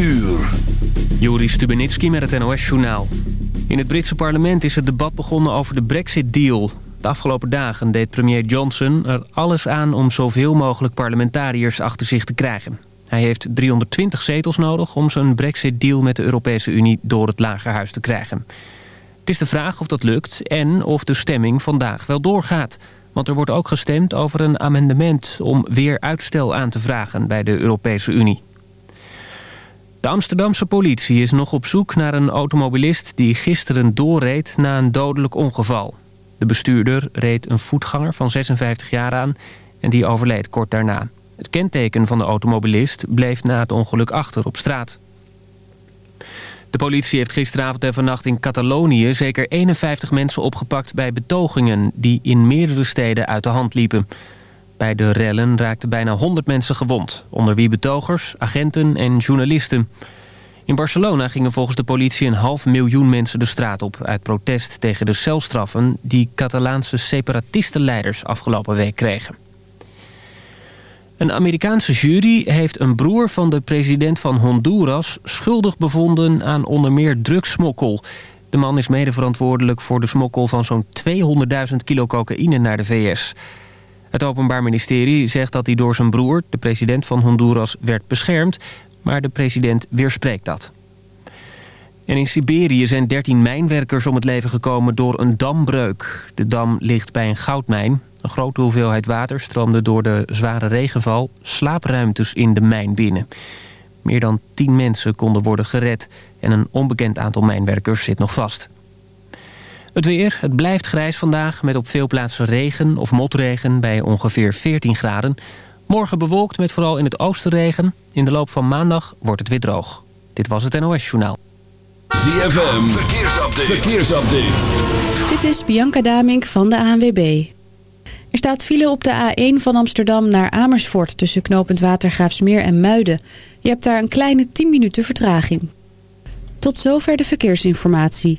uur. Stubenitski met het NOS-journaal. In het Britse parlement is het debat begonnen over de Brexit-deal. De afgelopen dagen deed premier Johnson er alles aan om zoveel mogelijk parlementariërs achter zich te krijgen. Hij heeft 320 zetels nodig om zijn Brexit-deal met de Europese Unie door het lagerhuis te krijgen. Het is de vraag of dat lukt en of de stemming vandaag wel doorgaat. Want er wordt ook gestemd over een amendement om weer uitstel aan te vragen bij de Europese Unie. De Amsterdamse politie is nog op zoek naar een automobilist die gisteren doorreed na een dodelijk ongeval. De bestuurder reed een voetganger van 56 jaar aan en die overleed kort daarna. Het kenteken van de automobilist bleef na het ongeluk achter op straat. De politie heeft gisteravond en vannacht in Catalonië zeker 51 mensen opgepakt bij betogingen die in meerdere steden uit de hand liepen. Bij de rellen raakten bijna 100 mensen gewond, onder wie betogers, agenten en journalisten. In Barcelona gingen volgens de politie een half miljoen mensen de straat op... uit protest tegen de celstraffen die Catalaanse separatistenleiders afgelopen week kregen. Een Amerikaanse jury heeft een broer van de president van Honduras... schuldig bevonden aan onder meer drugssmokkel. De man is mede verantwoordelijk voor de smokkel van zo'n 200.000 kilo cocaïne naar de VS... Het Openbaar Ministerie zegt dat hij door zijn broer, de president van Honduras, werd beschermd. Maar de president weerspreekt dat. In Siberië zijn 13 mijnwerkers om het leven gekomen door een dambreuk. De dam ligt bij een goudmijn. Een grote hoeveelheid water stroomde door de zware regenval slaapruimtes in de mijn binnen. Meer dan 10 mensen konden worden gered en een onbekend aantal mijnwerkers zit nog vast. Het weer, het blijft grijs vandaag met op veel plaatsen regen of motregen bij ongeveer 14 graden. Morgen bewolkt met vooral in het oosten regen. In de loop van maandag wordt het weer droog. Dit was het NOS Journaal. ZFM, verkeersupdate. verkeersupdate. Dit is Bianca Damink van de ANWB. Er staat file op de A1 van Amsterdam naar Amersfoort... tussen knooppunt Watergraafsmeer en Muiden. Je hebt daar een kleine 10 minuten vertraging. Tot zover de verkeersinformatie.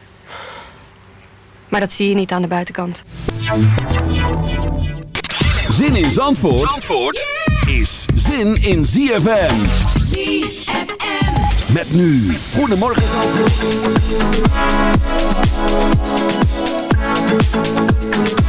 Maar dat zie je niet aan de buitenkant. Zin in Zandvoort, Zandvoort is zin in ZFM. ZFM. Met nu. Goedemorgen. Goedemorgen.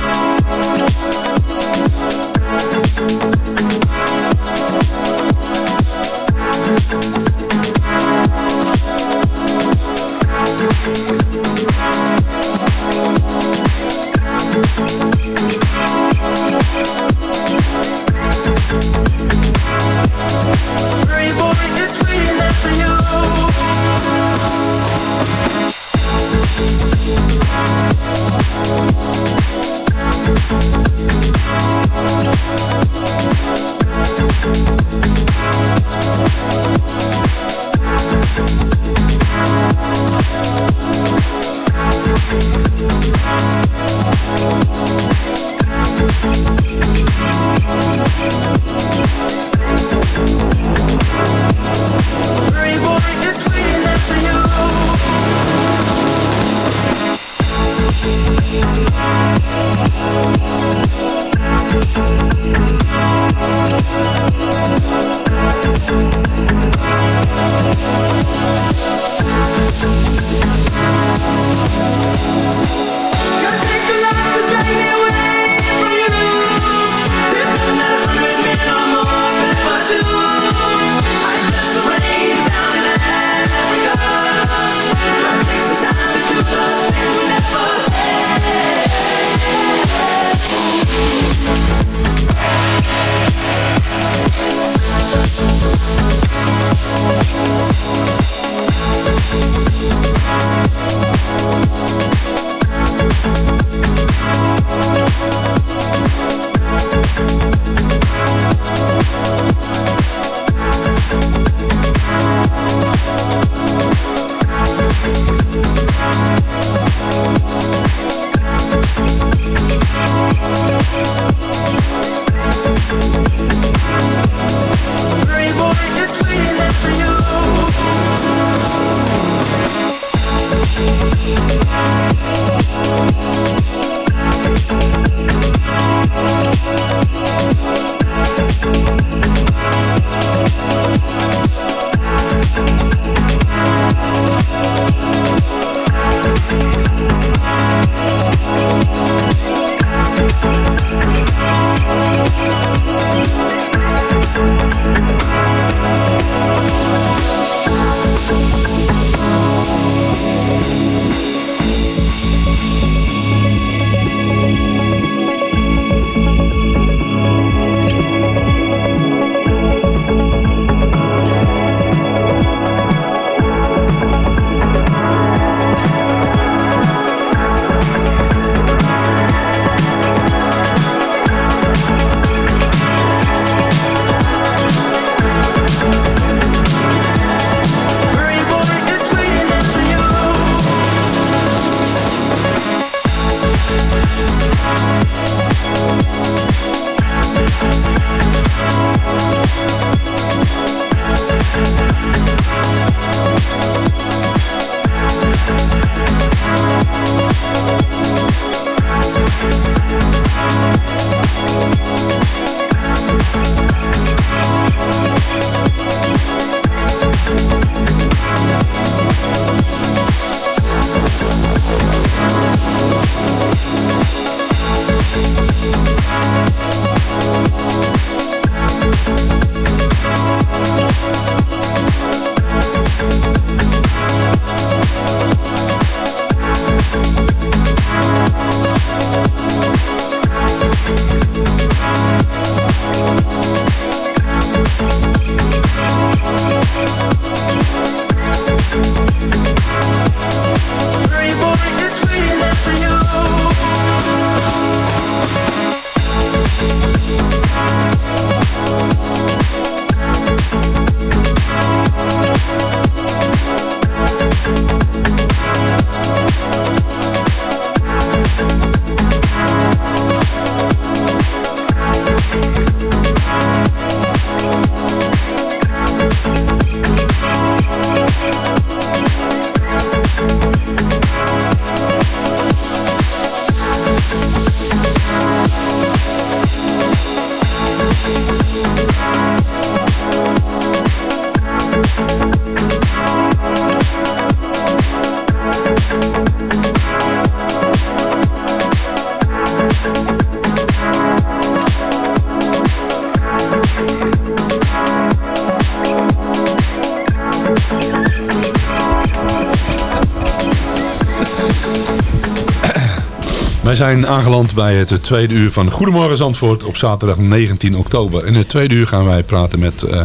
Wij zijn aangeland bij het tweede uur van Goedemorgen Zandvoort op zaterdag 19 oktober. In het tweede uur gaan wij praten met uh,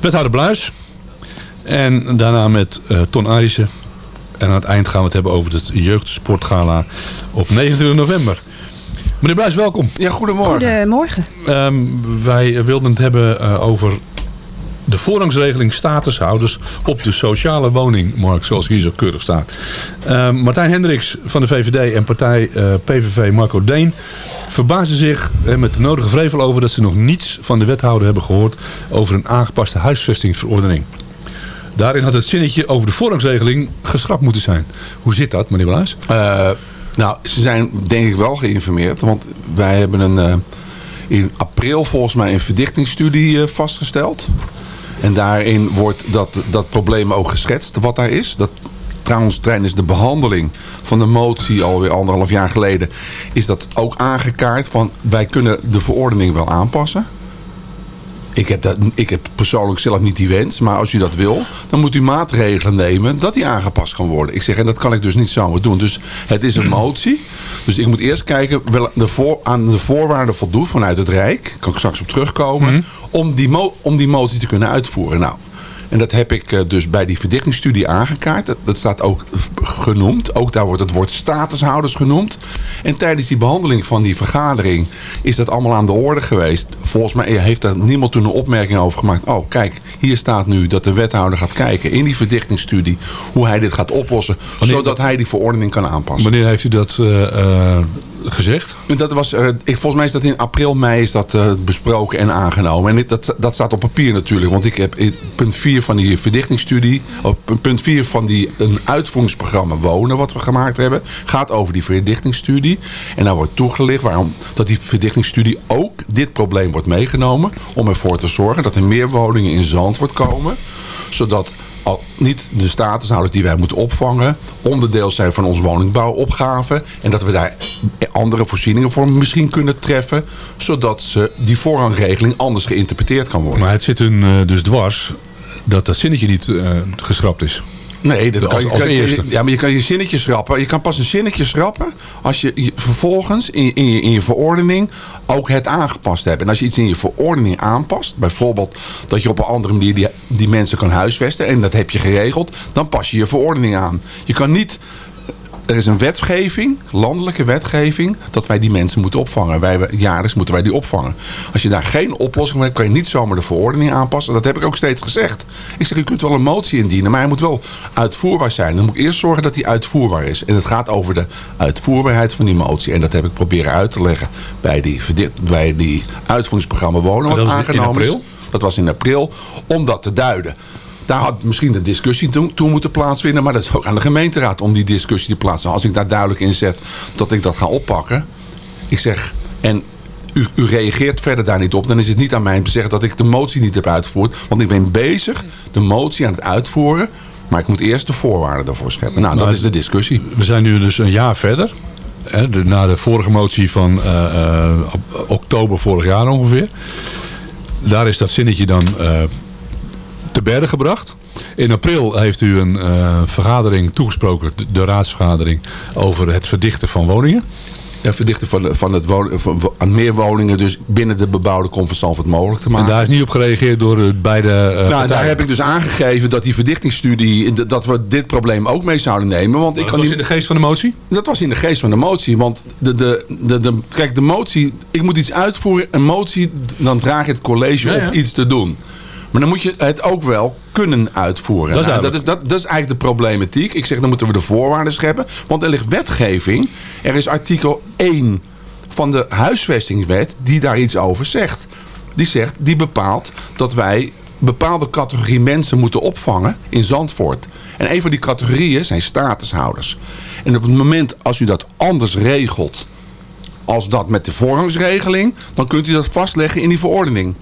wethouder Bluis. En daarna met uh, Ton Arissen. En aan het eind gaan we het hebben over het jeugdsportgala op 29 november. Meneer Bluis, welkom. Ja, goedemorgen. Goedemorgen. Um, wij wilden het hebben uh, over de voorrangsregeling statushouders op de sociale woningmarkt, zoals hier zo keurig staat. Uh, Martijn Hendricks van de VVD en partij uh, PVV Marco Deen verbazen zich uh, met de nodige vrevel over dat ze nog niets van de wethouder hebben gehoord over een aangepaste huisvestingsverordening. Daarin had het zinnetje over de voorrangsregeling geschrapt moeten zijn. Hoe zit dat, meneer Blaas? Uh, Nou, ze zijn denk ik wel geïnformeerd. Want wij hebben een, eh, in april volgens mij een verdichtingsstudie eh, vastgesteld. En daarin wordt dat, dat probleem ook geschetst, wat daar is. Dat, trouwens, tijdens de behandeling van de motie alweer anderhalf jaar geleden... is dat ook aangekaart van wij kunnen de verordening wel aanpassen. Ik heb, dat, ik heb persoonlijk zelf niet die wens, maar als u dat wil, dan moet u maatregelen nemen dat die aangepast kan worden. Ik zeg, en dat kan ik dus niet zomaar doen. Dus het is een motie. Dus ik moet eerst kijken wel de voor, aan de voorwaarden voldoet vanuit het Rijk. Kan ik straks op terugkomen. om, die mo- om die motie te kunnen uitvoeren. Nou, en dat heb ik eh, dus bij die verdichtingsstudie aangekaart. Dat, dat staat ook genoemd. Ook daar wordt het woord statushouders genoemd. En tijdens die behandeling van die vergadering is dat allemaal aan de orde geweest. Volgens mij heeft er niemand toen een opmerking over gemaakt. Oh, kijk, hier staat nu dat de wethouder gaat kijken in die verdichtingsstudie hoe hij dit gaat oplossen. Wanneer- zodat hij die verordening kan aanpassen. Wanneer heeft u dat eh, eh, gezegd? Dat was, ik, volgens mij is dat in april, mei is dat besproken en aangenomen. En dit- dat, dat staat op papier natuurlijk. Want ik heb in punt 4 van die verdichtingsstudie... op punt 4 van die een uitvoeringsprogramma Wonen... wat we gemaakt hebben, gaat over die verdichtingsstudie. En daar wordt toegelicht waarom dat die verdichtingsstudie ook dit probleem wordt meegenomen... om ervoor te zorgen dat er meer woningen in Zandvoort komen... zodat al niet de statushouders die wij moeten opvangen... onderdeel zijn van onze woningbouwopgave... en dat we daar andere voorzieningen voor misschien kunnen treffen... zodat ze die voorrangregeling anders geïnterpreteerd kan worden. Maar het zit hun eh, dus dwars dat dat zinnetje niet eh, geschrapt is. Nee, dat Als- kan, als eerste. ja, maar je kan je zinnetje schrappen. Je kan pas een zinnetje schrappen als je, je vervolgens in, in, je, in je verordening ook het aangepast hebt. En als je iets in je verordening aanpast, bijvoorbeeld dat je op een andere manier die, die mensen kan huisvesten en dat heb je geregeld, dan pas je je verordening aan. Je kan niet er is een wetgeving, landelijke wetgeving, dat wij die mensen moeten opvangen. Wij, jaarlijks moeten wij die opvangen. Als je daar geen oplossing voor hebt, kan je niet zomaar de verordening aanpassen. Dat heb ik ook steeds gezegd. Ik zeg, u kunt wel een motie indienen, maar hij moet wel uitvoerbaar zijn. Dan moet ik eerst zorgen dat hij uitvoerbaar is. En het gaat over de uitvoerbaarheid van die motie. En dat heb ik proberen uit te leggen bij die, bij die uitvoeringsprogramma Wonen, En wat dat was in aangenomen is. april? Dat was in april, om dat te duiden. Daar had misschien de discussie toe, toe moeten plaatsvinden. Maar dat is ook aan de gemeenteraad om die discussie te plaatsen. Als ik daar duidelijk in zet dat ik dat ga oppakken. Ik zeg, en u, u reageert verder daar niet op. Dan is het niet aan mij om te zeggen dat ik de motie niet heb uitgevoerd. Want ik ben bezig de motie aan het uitvoeren. Maar ik moet eerst de voorwaarden daarvoor scheppen. Nou, dat is de discussie. We zijn nu dus een jaar verder. Hè, de, na de vorige motie van eh, eh, oktober vorig jaar ongeveer. Daar is dat zinnetje dan eh, te berden gebracht. In april heeft u een eh, vergadering toegesproken, de, de raadsvergadering, over het verdichten van woningen. Ja, verdichten van, van het wonen, van, aan meer woningen dus binnen de bebouwde kom van Zandvoort mogelijk te En maken. daar is niet op gereageerd door de beide eh, Nou, daar heb ik dus aangegeven dat die verdichtingsstudie, dat we dit probleem ook mee zouden nemen. Want ik Dat kan was niet, in de geest van de motie? Dat was in de geest van de motie. Want de, de, de, de, kijk, de motie, ik moet iets uitvoeren. Een motie, dan draag het college Ja, ja. op iets te doen. Maar dan moet je het ook wel kunnen uitvoeren. Dat is Nou, dat, is, dat, dat is eigenlijk de problematiek. Ik zeg, dan moeten we de voorwaarden scheppen. Want er ligt wetgeving. Er is artikel 1 van de huisvestingswet die daar iets over zegt. Die zegt, die bepaalt dat wij bepaalde categorie mensen moeten opvangen in Zandvoort. En een van die categorieën zijn statushouders. En op het moment als u dat anders regelt als dat met de voorrangsregeling, dan kunt u dat vastleggen in die verordening.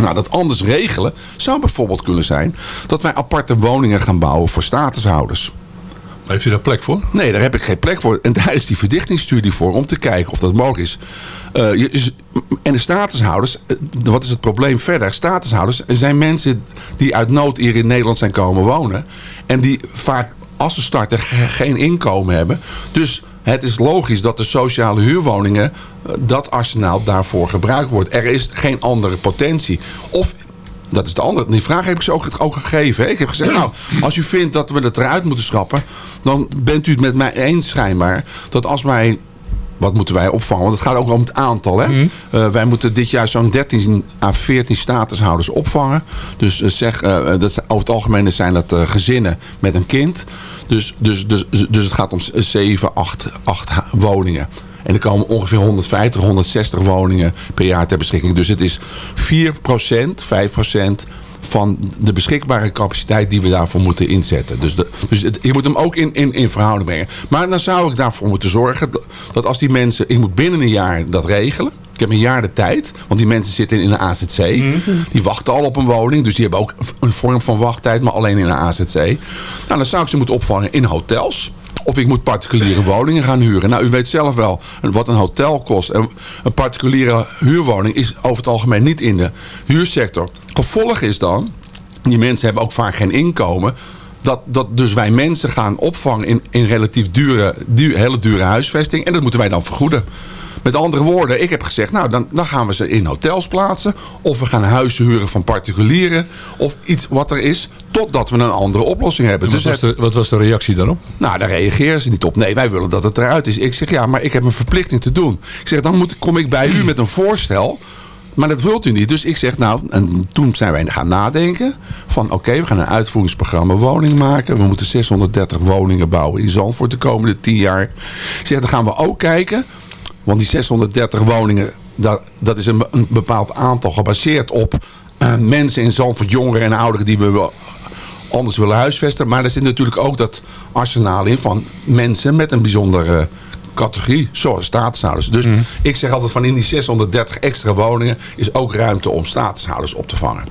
Nou, dat anders regelen zou bijvoorbeeld kunnen zijn dat wij aparte woningen gaan bouwen voor statushouders. Maar heeft u daar plek voor? Nee, daar heb ik geen plek voor. En daar is die verdichtingsstudie voor om te kijken of dat mogelijk is. Eh, je- en de statushouders, eh, wat is het probleem verder? Statushouders zijn mensen die uit nood hier in Nederland zijn komen wonen. En die vaak als ze starten ge- geen inkomen hebben. Dus het is logisch dat de sociale huurwoningen, eh, dat arsenaal daarvoor gebruikt wordt. Er is geen andere potentie. Of dat is de andere. Die vraag heb ik ze ook, gegeven. hè. Ik heb gezegd, nou, als u vindt dat we het eruit moeten schrappen... dan bent u het met mij eens schijnbaar... dat als wij... Wat moeten wij opvangen? Want het gaat ook om het aantal. Hè? Eh, wij moeten dit jaar zo'n 13 à 14 statushouders opvangen. Dus, eh, zeg, eh, dat, zijn- over het algemeen zijn dat gezinnen met een kind. Dus, dus, dus, dus het gaat om 7, 8, 8 woningen. En er komen ongeveer 150, 160 woningen per jaar ter beschikking. Dus het is 4% 5 van de beschikbare capaciteit die we daarvoor moeten inzetten. Dus, de, dus het, je moet hem ook in, in, in verhouding brengen. Maar dan zou ik daarvoor moeten zorgen dat- als die mensen... Ik moet binnen een jaar dat regelen. Ik heb een jaar de tijd, want die mensen zitten in een AZC. Die wachten al op een woning, dus die hebben ook een vorm van wachttijd, maar alleen in een AZC. Nou, dan zou ik ze moeten opvangen in hotels. Of ik moet particuliere woningen gaan huren. Nou, u weet zelf wel wat een hotel kost. En een particuliere huurwoning is over het algemeen niet in de huursector. Gevolg is dan, die mensen hebben ook vaak geen inkomen. Dat, dat dus wij mensen gaan opvangen in, in relatief dure, hele dure huisvesting. En dat moeten wij dan vergoeden. Met andere woorden, ik heb gezegd, nou dan, dan gaan we ze in hotels plaatsen. Of we gaan huizen huren van particulieren. Of iets wat er is, totdat we een andere oplossing hebben. Wat, Dus was het- de, wat was de reactie daarop? nou, daar reageren ze niet op. Nee, wij willen dat het eruit is. Ik zeg, ja, maar ik heb een verplichting te doen. Ik zeg, dan moet, kom ik bij u met een voorstel. Maar dat wilt u niet. Dus ik zeg, nou, en toen zijn wij gaan nadenken. Van, oké, we gaan een uitvoeringsprogramma woning maken. We moeten 630 woningen bouwen in Zandvoort de komende 10 jaar. Ik zeg, dan gaan we ook kijken. Want die 630 woningen, dat, dat is een, een bepaald aantal gebaseerd op eh, mensen in Zandvoort, jongeren en ouderen die we anders willen huisvesten. Maar er zit natuurlijk ook dat arsenaal in van mensen met een bijzondere categorie, zoals statushouders. Dus ik zeg altijd van in die 630 extra woningen is ook ruimte om statushouders op te vangen.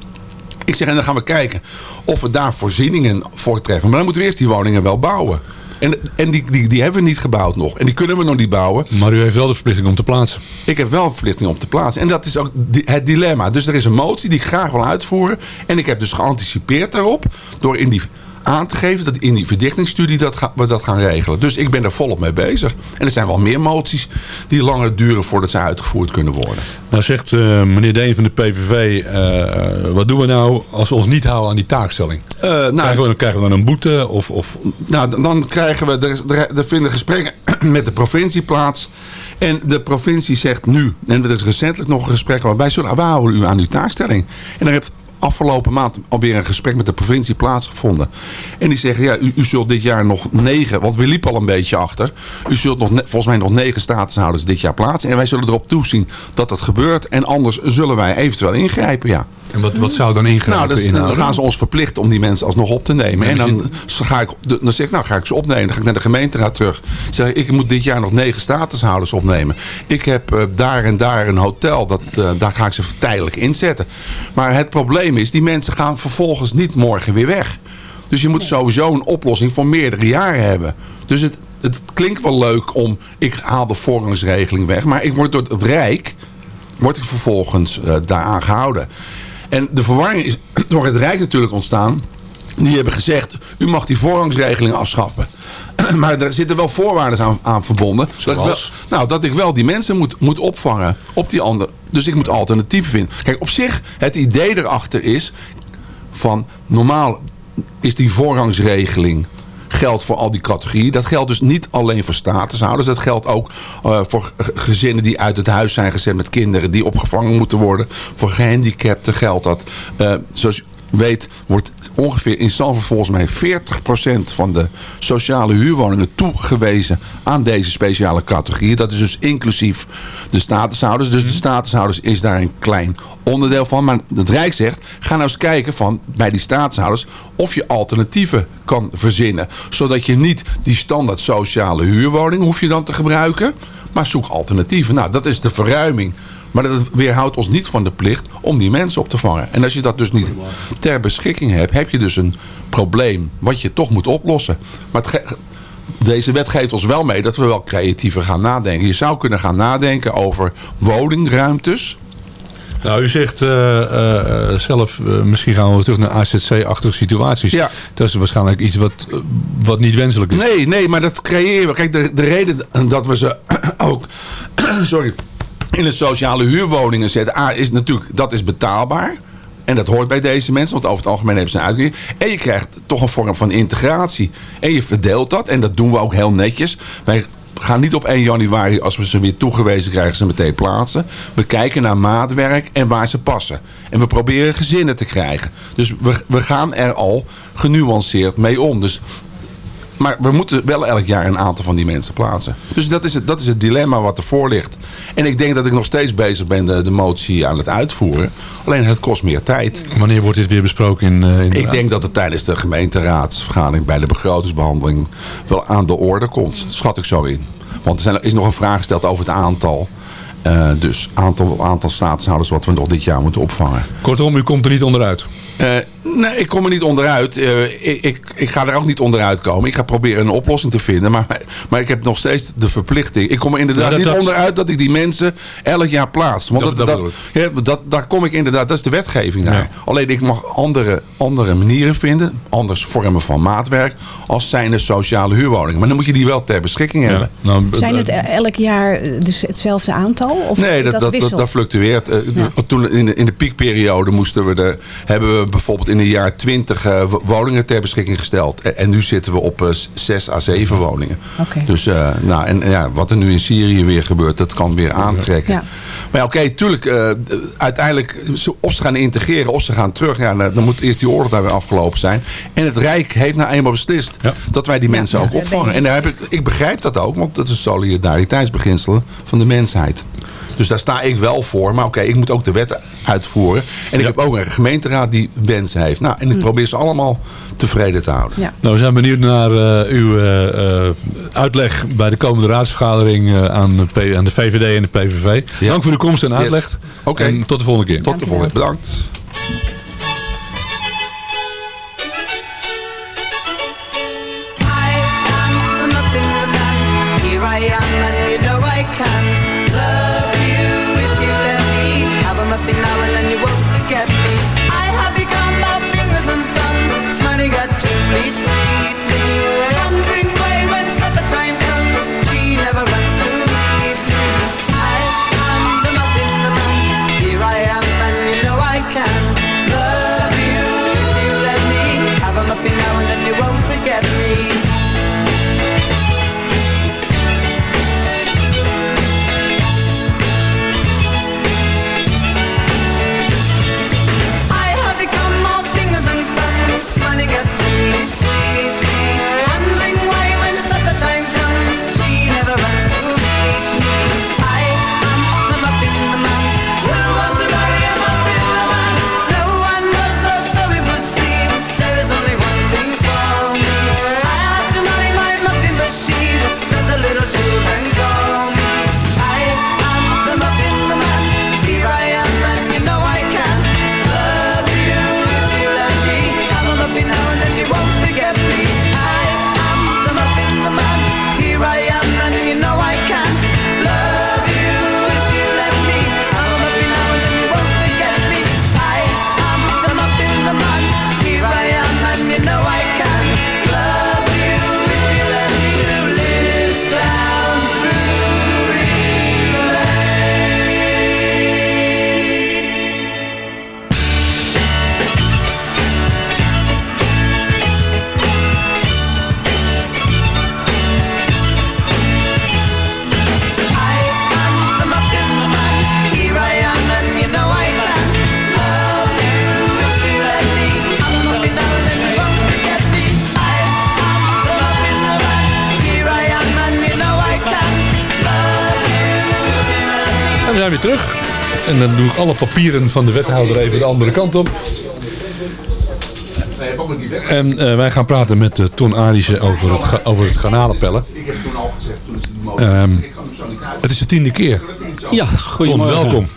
Ik zeg, en dan gaan we kijken of we daar voorzieningen voor treffen. Maar dan moeten we eerst die woningen wel bouwen. En, en die, die, die hebben we niet gebouwd nog. En die kunnen we nog niet bouwen. Maar u heeft wel de verplichting om te plaatsen. Ik heb wel een verplichting om te plaatsen. En dat is ook het dilemma. Dus er is een motie die ik graag wil uitvoeren. En ik heb dus geanticipeerd daarop. Door in die aan te geven dat in die verdichtingsstudie dat ga- we dat gaan regelen. Dus ik ben er volop mee bezig. En er zijn wel meer moties die langer duren voordat ze uitgevoerd kunnen worden. Nou zegt eh, meneer Deen van de PVV, eh, wat doen we nou als we ons niet houden aan die taakstelling? Eh, nou, krijgen, we, krijgen we dan een boete? Of, of, Nou, dan- dan krijgen we, er, er, vinden gesprekken met de provincie plaats. En de provincie zegt nu, en er is recentelijk nog een gesprek, waar wij zullen wij houden u aan uw taakstelling. En er heeft afgelopen maand alweer een gesprek met de provincie plaatsgevonden. En die zeggen, ja, u, u zult dit jaar nog negen, want we liepen al een beetje achter. U zult nog, volgens mij nog negen statushouders dit jaar plaatsen. En wij zullen erop toezien dat dat gebeurt. En anders zullen wij eventueel ingrijpen, ja. en wat, wat zou dan ingrijpen Nou, dus, dan gaan ze ons verplichten om die mensen alsnog op te nemen. En dan, ga ik, dan zeg ik, nou ga ik ze opnemen. Dan ga ik naar de gemeenteraad terug. Ik zeg, ik moet dit jaar nog negen statushouders opnemen. Ik heb eh, daar en daar een hotel. Dat, eh, daar ga ik ze tijdelijk inzetten. Maar het probleem is, die mensen gaan vervolgens niet morgen weer weg. Dus je moet sowieso een oplossing voor meerdere jaren hebben. Dus het, het klinkt wel leuk om, ik haal de voorrangsregeling weg. Maar ik word door het Rijk word ik vervolgens eh, daaraan gehouden. En de verwarring is door het Rijk natuurlijk ontstaan. Die hebben gezegd, u mag die voorrangsregeling afschaffen. maar er zitten wel voorwaarden aan, aan verbonden. Dat ik, wel, nou, dat ik wel die mensen moet, moet opvangen op die andere. Dus ik moet alternatieven vinden. Kijk, op zich, het idee erachter is van normaal is die voorrangsregeling geldt voor al die categorieën. Dat geldt dus niet alleen voor statushouders. Dat geldt ook eh, voor gezinnen die uit het huis zijn gezet met kinderen die opgevangen moeten worden. Voor gehandicapten geldt dat. Eh, zoals weet wordt ongeveer in Zandvoort volgens mij 40% van de sociale huurwoningen toegewezen aan deze speciale categorieën. Dat is dus inclusief de statushouders. Dus de statushouders is daar een klein onderdeel van. Maar het Rijk zegt, ga nou eens kijken van bij die staatshouders of je alternatieven kan verzinnen. Zodat je niet die standaard sociale huurwoning hoef je dan te gebruiken. Maar zoek alternatieven. Nou, dat is de verruiming. Maar dat weerhoudt ons niet van de plicht om die mensen op te vangen. En als je dat dus niet ter beschikking hebt, heb je dus een probleem wat je toch moet oplossen. Maar het deze wet geeft ons wel mee dat we wel creatiever gaan nadenken. Je zou kunnen gaan nadenken over woningruimtes. Nou, u zegt eh, eh, eh, zelf, misschien gaan we terug naar AZC-achtige situaties. Ja. Dat is waarschijnlijk iets wat, wat niet wenselijk is. Nee, nee, maar dat creëren we. Kijk, de, de reden dat we ze ook sorry, in de sociale huurwoningen zetten, A, is natuurlijk, dat is betaalbaar. En dat hoort bij deze mensen, want over het algemeen hebben ze een uitkering. En je krijgt toch een vorm van integratie. En je verdeelt dat, en dat doen we ook heel netjes. Wij gaan niet op 1 januari, als we ze weer toegewezen krijgen, ze meteen plaatsen. We kijken naar maatwerk en waar ze passen. En we proberen gezinnen te krijgen. Dus we, we gaan er al genuanceerd mee om. Dus maar we moeten wel elk jaar een aantal van die mensen plaatsen. Dus dat is het, dat is het dilemma wat ervoor ligt. En ik denk dat ik nog steeds bezig ben de, de motie aan het uitvoeren. Alleen het kost meer tijd. Wanneer wordt dit weer besproken in, eh, in de Ik raad? denk dat het tijdens de gemeenteraadsvergadering bij de begrotingsbehandeling wel aan de orde komt. Schat ik zo in. Want er zijn- is nog een vraag gesteld over het aantal. Eh, dus aantal, aantal statushouders wat we nog dit jaar moeten opvangen. Kortom, u komt er niet onderuit. Eh, nee, ik kom er niet onderuit. Eh, ik, ik, ik ga er ook niet onderuit komen. Ik ga proberen een oplossing te vinden. Maar, maar ik heb nog steeds de verplichting. Ik kom er inderdaad Ja, dat- niet dat- onderuit dat ik die mensen elk jaar plaats. Want Dat- dat, dat dat, bedoel ja, dat, daar kom ik inderdaad. Dat is de wetgeving daar. Ja. Alleen ik mag andere, andere manieren vinden. Anders vormen van maatwerk. Als zijn er sociale huurwoningen. Maar dan moet je die wel ter beschikking hebben. Nou, Zijn het elk jaar eh, dus hetzelfde aantal? Of Nee, dat, dat, dat, wisselt? dat fluctueert. Eh, Ja. Toen in de, in de piekperiode moesten we de, hebben we bijvoorbeeld in de jaar 20 eh, wo- woningen ter beschikking gesteld. En, en nu zitten we op eh, 6 à 7 woningen. Oké. Dus eh, nou, en, ja, wat er nu in Syrië weer gebeurt, dat kan weer aantrekken. Ja. Maar ja, oké, tuurlijk, eh, uiteindelijk, of ze gaan integreren of ze gaan terug. Ja, dan moet eerst die oorlog daar weer afgelopen zijn. En het Rijk heeft nou eenmaal beslist Ja. dat wij die mensen ja, ook opvangen. En daar heb ik, ik begrijp dat ook, want dat is een solidariteitsbeginsel van de mensheid. Dus daar sta ik wel voor. Maar oké, ik moet ook de wet uitvoeren. En ik heb ook een gemeenteraad die wensen heeft. Nou, en ik probeer ze allemaal tevreden te houden. Ja. Nou, we zijn benieuwd naar eh, uw eh, eh, uitleg bij de komende raadsvergadering eh, aan, de P- aan de VVD en de PVV. Ja. Dank voor uw komst en uitleg. Yes. Oké. En tot de volgende keer. Tot de volgende. Bedankt. Weer terug. En dan doe ik alle papieren van de wethouder even de andere kant op. En eh, wij gaan praten met eh, Ton Arissen over het, over het garnalenpellen. Ik heb toen al gezegd, toen is het. Ehm, het is de tiende keer. Ja, Ton, goedemorgen. welkom.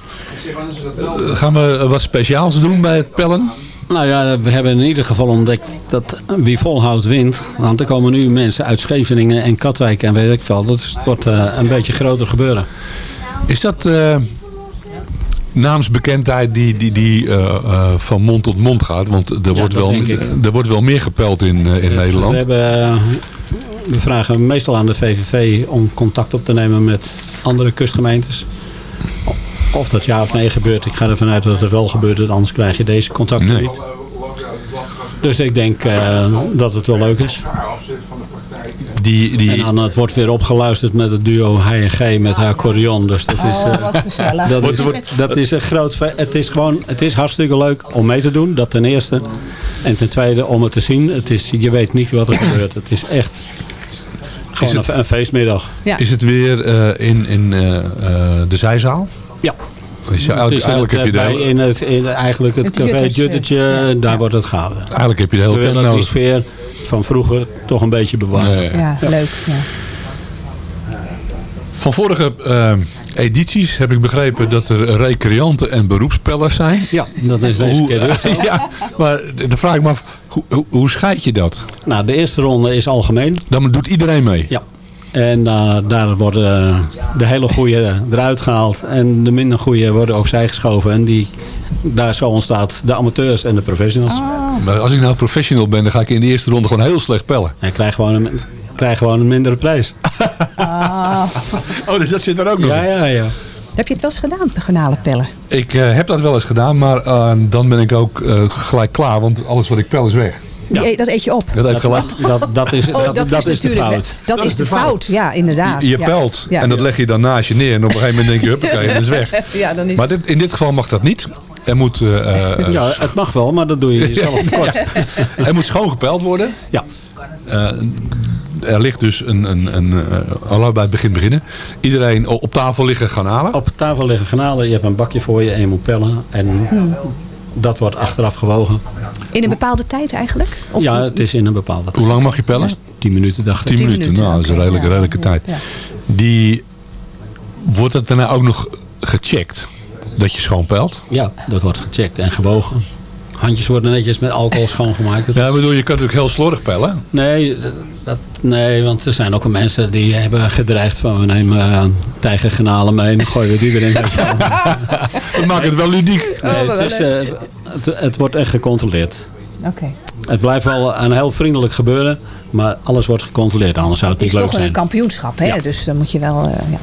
Eh, gaan we wat speciaals doen bij het pellen? Nou ja, we hebben in ieder geval ontdekt dat wie volhoudt wint. Want er komen nu mensen uit Scheveningen en Katwijk en weet ik veel. Dus het wordt eh, een beetje groter gebeuren. Is dat eh, naamsbekendheid die, die, die eh, eh, van mond tot mond gaat? Want er, wordt, wel, er wordt wel meer gepeld in, in Nederland. hebben, we vragen meestal aan de VVV om contact op te nemen met andere kustgemeentes. Of dat ja of nee gebeurt. Ik ga ervan uit dat het wel gebeurt. Anders krijg je deze contacten Nee. niet. Dus ik denk dat het wel leuk is. Die, die, En dan, het wordt weer opgeluisterd met het duo H&G met haar accordeon. Dus dat is, Oh, eh, wat gezellig. dat is, wordt- dat is een groot... Het is gewoon, het is hartstikke leuk om mee te doen. Dat ten eerste. En ten tweede om het te zien. Het is, je weet niet wat er gebeurt. Het is echt gewoon het- een, feestmiddag. Ja. Is het weer eh, in, in eh, eh, de zijzaal? Ja. Dus ja, Het is eigenlijk, heb het, je eh, de bij, hele, in het, in eigenlijk het Het café Juttertje. Juttetje, daar wordt het gehouden. eigenlijk heb je de hele tent nodig. Van vroeger toch een beetje bewaren. Ja. Ja, leuk. Ja. Van vorige eh, edities heb ik begrepen dat er recreanten en beroepspellers zijn. Ja, dat is deze Hoe- keer ja, maar dan vraag ik me af, hoe, hoe, hoe scheid je dat? Nou, de eerste ronde is algemeen. Dan doet iedereen mee. Ja. En eh, daar worden eh, de hele goede eruit gehaald. En de minder goede worden opzij geschoven. En die, daar zo ontstaat de amateurs en de professionals. Maar als ik nou professional ben, dan ga ik in de eerste ronde gewoon heel slecht pellen. En krijg gewoon een, krijg gewoon een mindere prijs. Oh, dus dat zit er ook nog Ja, in. ja, ja. Heb je het wel eens gedaan, garnalenpellen? Ik eh, heb dat wel eens gedaan, maar eh, dan ben ik ook eh, gelijk klaar, want alles wat ik pel is weg. Die eet- Dat eet je op. Dat heeft gelijk. Dat, dat is, Oh, dat, dat is de fout. Dat, is de fout, ja, inderdaad. Je, je ja. pelt Ja. en dat leg je dan naast je neer en op een gegeven moment denk je, huppakee, dat is weg. Ja, dan is Maar dit, in dit geval mag dat niet. Er moet, eh, eh, Ja, het mag wel, maar dat doe je jezelf tekort. er moet schoon gepeld worden. Ja. Eh, er ligt dus een, een, een eh, al bij het begin beginnen. Iedereen op tafel liggen gaan halen. Op tafel liggen granalen, je hebt een bakje voor je en je moet pellen. En dat wordt achteraf gewogen. In een bepaalde tijd eigenlijk? Of ja, het is in een bepaalde tijd. Hoe lang mag je pellen? 10 minuten dacht ik. 10 minuten. minuten, Nou, dat is een redelijke, ja. redelijke tijd. Ja. Die, wordt het daarna ook nog gecheckt? Dat je schoon pelt? Ja, dat wordt gecheckt en gewogen. Handjes worden netjes met alcohol schoongemaakt. Dat Ja, is- ik bedoel, je kan natuurlijk heel slordig pellen. Nee, dat, nee, want er zijn ook mensen die hebben gedreigd van we nemen uh, tijgergranalen mee en dan gooien we die erin. Dat maakt het wel ludiek. Nee, het, is, eh, het, het wordt echt gecontroleerd. Oké. Het blijft wel een heel vriendelijk gebeuren, maar alles wordt gecontroleerd. Anders zou het Het niet is leuk toch een zijn. kampioenschap, hè? Ja. Dus dan moet je wel... eh, ja.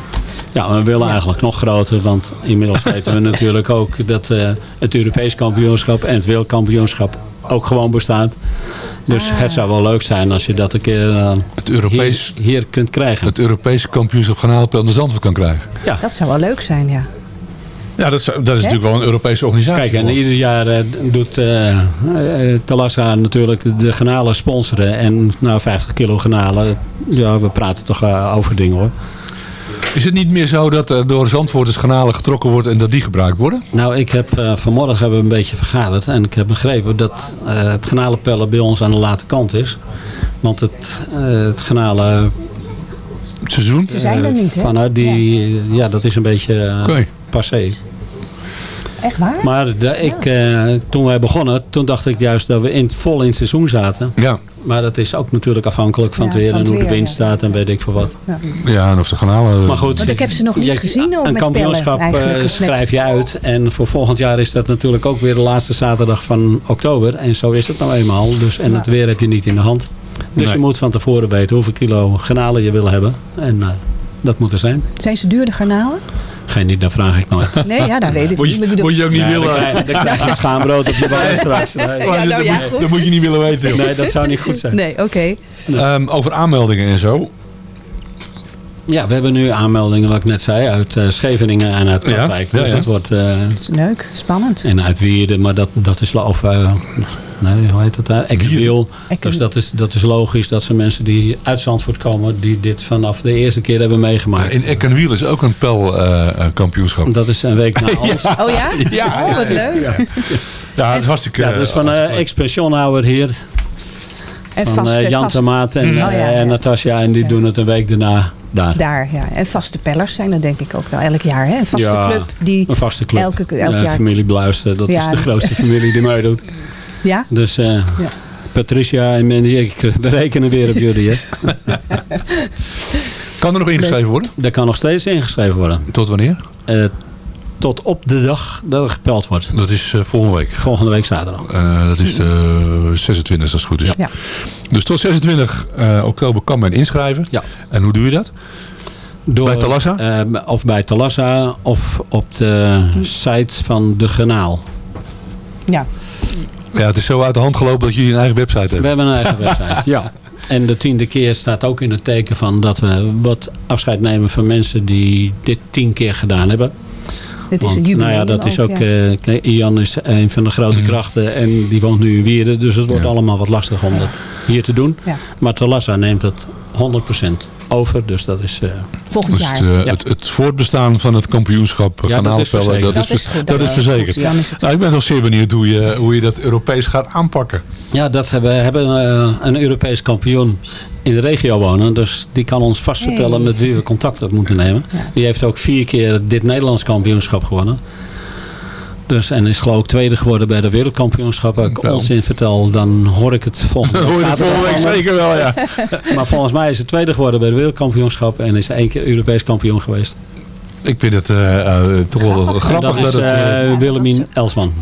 Ja, we willen eigenlijk nog groter, want inmiddels weten we natuurlijk ook dat eh, het Europees kampioenschap en het wereldkampioenschap ook gewoon bestaat. Dus Ah. het zou wel leuk zijn als je dat een keer eh, Het Europees, hier, hier kunt krijgen. het Europese kampioenschap garnalenpel naar Zandvoort kan krijgen. Dat zou wel leuk zijn, ja. Ja, dat is, dat is natuurlijk wel een Europese organisatie. Kijk, en voor. ieder jaar eh, doet eh eh, Talassa natuurlijk de, de granalen sponsoren. En nou, 50 kilo granalen, ja, we praten toch over dingen hoor. Is het niet meer zo dat er door Zandvoorters garnalen getrokken wordt en dat die gebruikt worden? Nou, ik heb eh, vanmorgen hebben we een beetje vergaderd. En ik heb begrepen dat eh, het granalenpellen bij ons aan de late kant is. Want het, eh het granalen... Het seizoen? Ze zijn er eh, niet, hè? Vanuit die, ja. dat is een beetje eh, passé. Echt waar? Maar de, ik, eh, toen wij begonnen, toen dacht ik juist dat we in, het- vol in het seizoen zaten. Ja. Maar dat is ook natuurlijk afhankelijk van Ja, het weer van en het hoe de wind ja. staat en weet ik veel wat. Ja, en of de garnalen... Maar goed, Want ik heb ze nog niet je- gezien, ook Een met kampioenschap pellen, eh, schrijf je uit. En voor volgend jaar is dat natuurlijk ook weer de laatste zaterdag van oktober. En zo is het nou eenmaal. Dus, en het weer heb je niet in de hand. Dus Nee. je moet van tevoren weten hoeveel kilo granalen je wil hebben. En eh, dat moet er zijn. Zijn ze duur, de garnalen? Geen niet, dat vraag ik nooit. Nee, ja, dat weet ik Moet niet. je, bedoel- moet je ook niet Nee, dan, willen... krijg, dan krijg je schaambrood op je wangen straks. Nee. Ja, nou ja, dat, dat moet je niet willen weten. joh. nee, dat zou niet goed zijn. Nee, oké. Ehm, over aanmeldingen en zo. Ja, we hebben nu aanmeldingen, wat ik net zei, uit eh, Scheveningen en uit Ja, Katwijk. ja, Dus ja. het wordt... eh, Dat is leuk, spannend. En uit Wierden, maar dat, dat is... Of, eh, nee, hoe heet dat daar? Ekkerwiel. Dus dat is, dat is logisch dat ze mensen die uit Zandvoort komen... die dit vanaf de eerte keer hebben meegemaakt. In Eck en Wiel is ook een pelkampioenschap. Dat is een week na alles. ja. Oh ja? Ja, Oh, wat leuk. ja, dat is hartstikke... dat is van eh ex-pensionhouder hier. En Van vaste, eh, Jan vaste- Tomaat en, Oh, ja, eh, ja. en Natasja. En die doen het een week daarna daar. Daar, ja. En vaste pellers zijn er denk ik ook wel elk jaar, hè? Een vaste Ja, club die... Een vaste club. Elke- elk Eh, jaar. Familie Bluister, dat Ja. is de grootste familie die meedoet. Ja? Dus eh, Patricia en Mandy, ik, we rekenen weer op jullie. Hè. Kan er nog ingeschreven worden? Daar kan nog steeds ingeschreven worden. Tot wanneer? Eh, tot op de dag dat er gepeld wordt. Dat is eh, volgende week. Volgende week zaterdag. Eh, dat is de 26 als het goed is. Ja. Dus tot 26 eh, oktober kan men inschrijven. Ja. En hoe doe je dat? Door, Bij Talassa? eh, of bij Talassa of op de site van De Genaal. Ja. Ja, het is zo uit de hand gelopen dat jullie een eigen website hebben. We hebben een eigen website, ja. En de tiende keer staat ook in het teken van dat we wat afscheid nemen van mensen die dit tien keer gedaan hebben. Dit is een jubileum Nou ja, dat is ook... ja. eh, Ian is een van de grote krachten en die woont nu in Wieren. Dus het wordt Ja. allemaal wat lastig om dat hier te doen. Ja. Maar Talassa neemt het 100% over. Dus dat is... eh, Volgend Dus jaar. het, eh, Ja. het, het voortbestaan van het kampioenschap Ja, gaan dat is dat, is, Dat is goed, dat dat is is verzekerd. goed, dan is het Nou, ik ben toch zeer benieuwd hoe je, hoe je dat Europees gaat aanpakken. Ja, dat, we hebben eh, een Europees kampioen in de regio wonen. Dus die kan ons vast Hey. vertellen met wie we contact op moeten nemen. Ja. Die heeft ook vier keer dit Nederlands kampioenschap gewonnen. Dus, en is geloof ik tweede geworden bij de wereldkampioenschap. Als ik Wel. onzin vertel, dan hoor ik het volgende Dat week. hoor je volgende week zeker wel, ja. Maar volgens mij is het tweede geworden bij de wereldkampioenschap. En is één keer Europees kampioen geweest. Ik vind het eh, eh, toch wel En grappig dat is dat het... eh, eh, Willemien Elsman.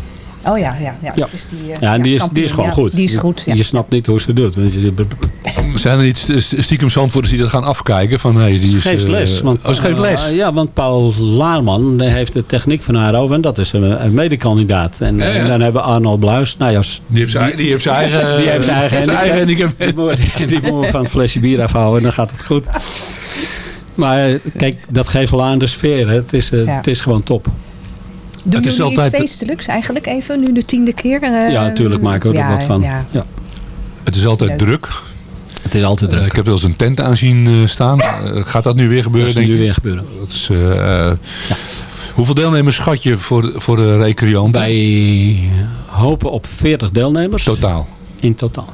Oh ja, ja, ja. Ja. Dat is die, eh, Ja, en die is, die is gewoon ja. goed. Die is goed, ja. Je snapt niet hoe ze het doet. Want je- zijn er niet st- stiekem zandvoerders die dat gaan afkijken? Van, hey, die Ze is, geeft eh, les. Want, oh, ze geeft les. ja, want Paul Laarman heeft de techniek van haar over. En dat is een, een medekandidaat. En, Ja, ja. en dan hebben we Arnold Bluis. Nou ja, die heeft zijn die heeft zijn eigen... die heeft zijn eigen zijn eigen handicap. die, moet, die moet van het flesje bier afhouden. En dan gaat het goed. Maar eh, kijk, dat geeft wel aan de sfeer. hè. Het is, Ja. het is gewoon top. Doen Het is jullie altijd- iets feestelijks eigenlijk even, nu de tiende keer? eh, ja, natuurlijk maken we er ja, wat van. Ja. Ja. Het is altijd Leuk. druk. Het is altijd Eh, druk. ik heb wel eens een tent aanzien eh, staan. Gaat dat nu weer dat gebeuren, is denk nu weer gebeuren. Dat is, Hoeveel deelnemers schat je voor, voor de recreanten? Wij hopen op 40 deelnemers Totaal. in totaal.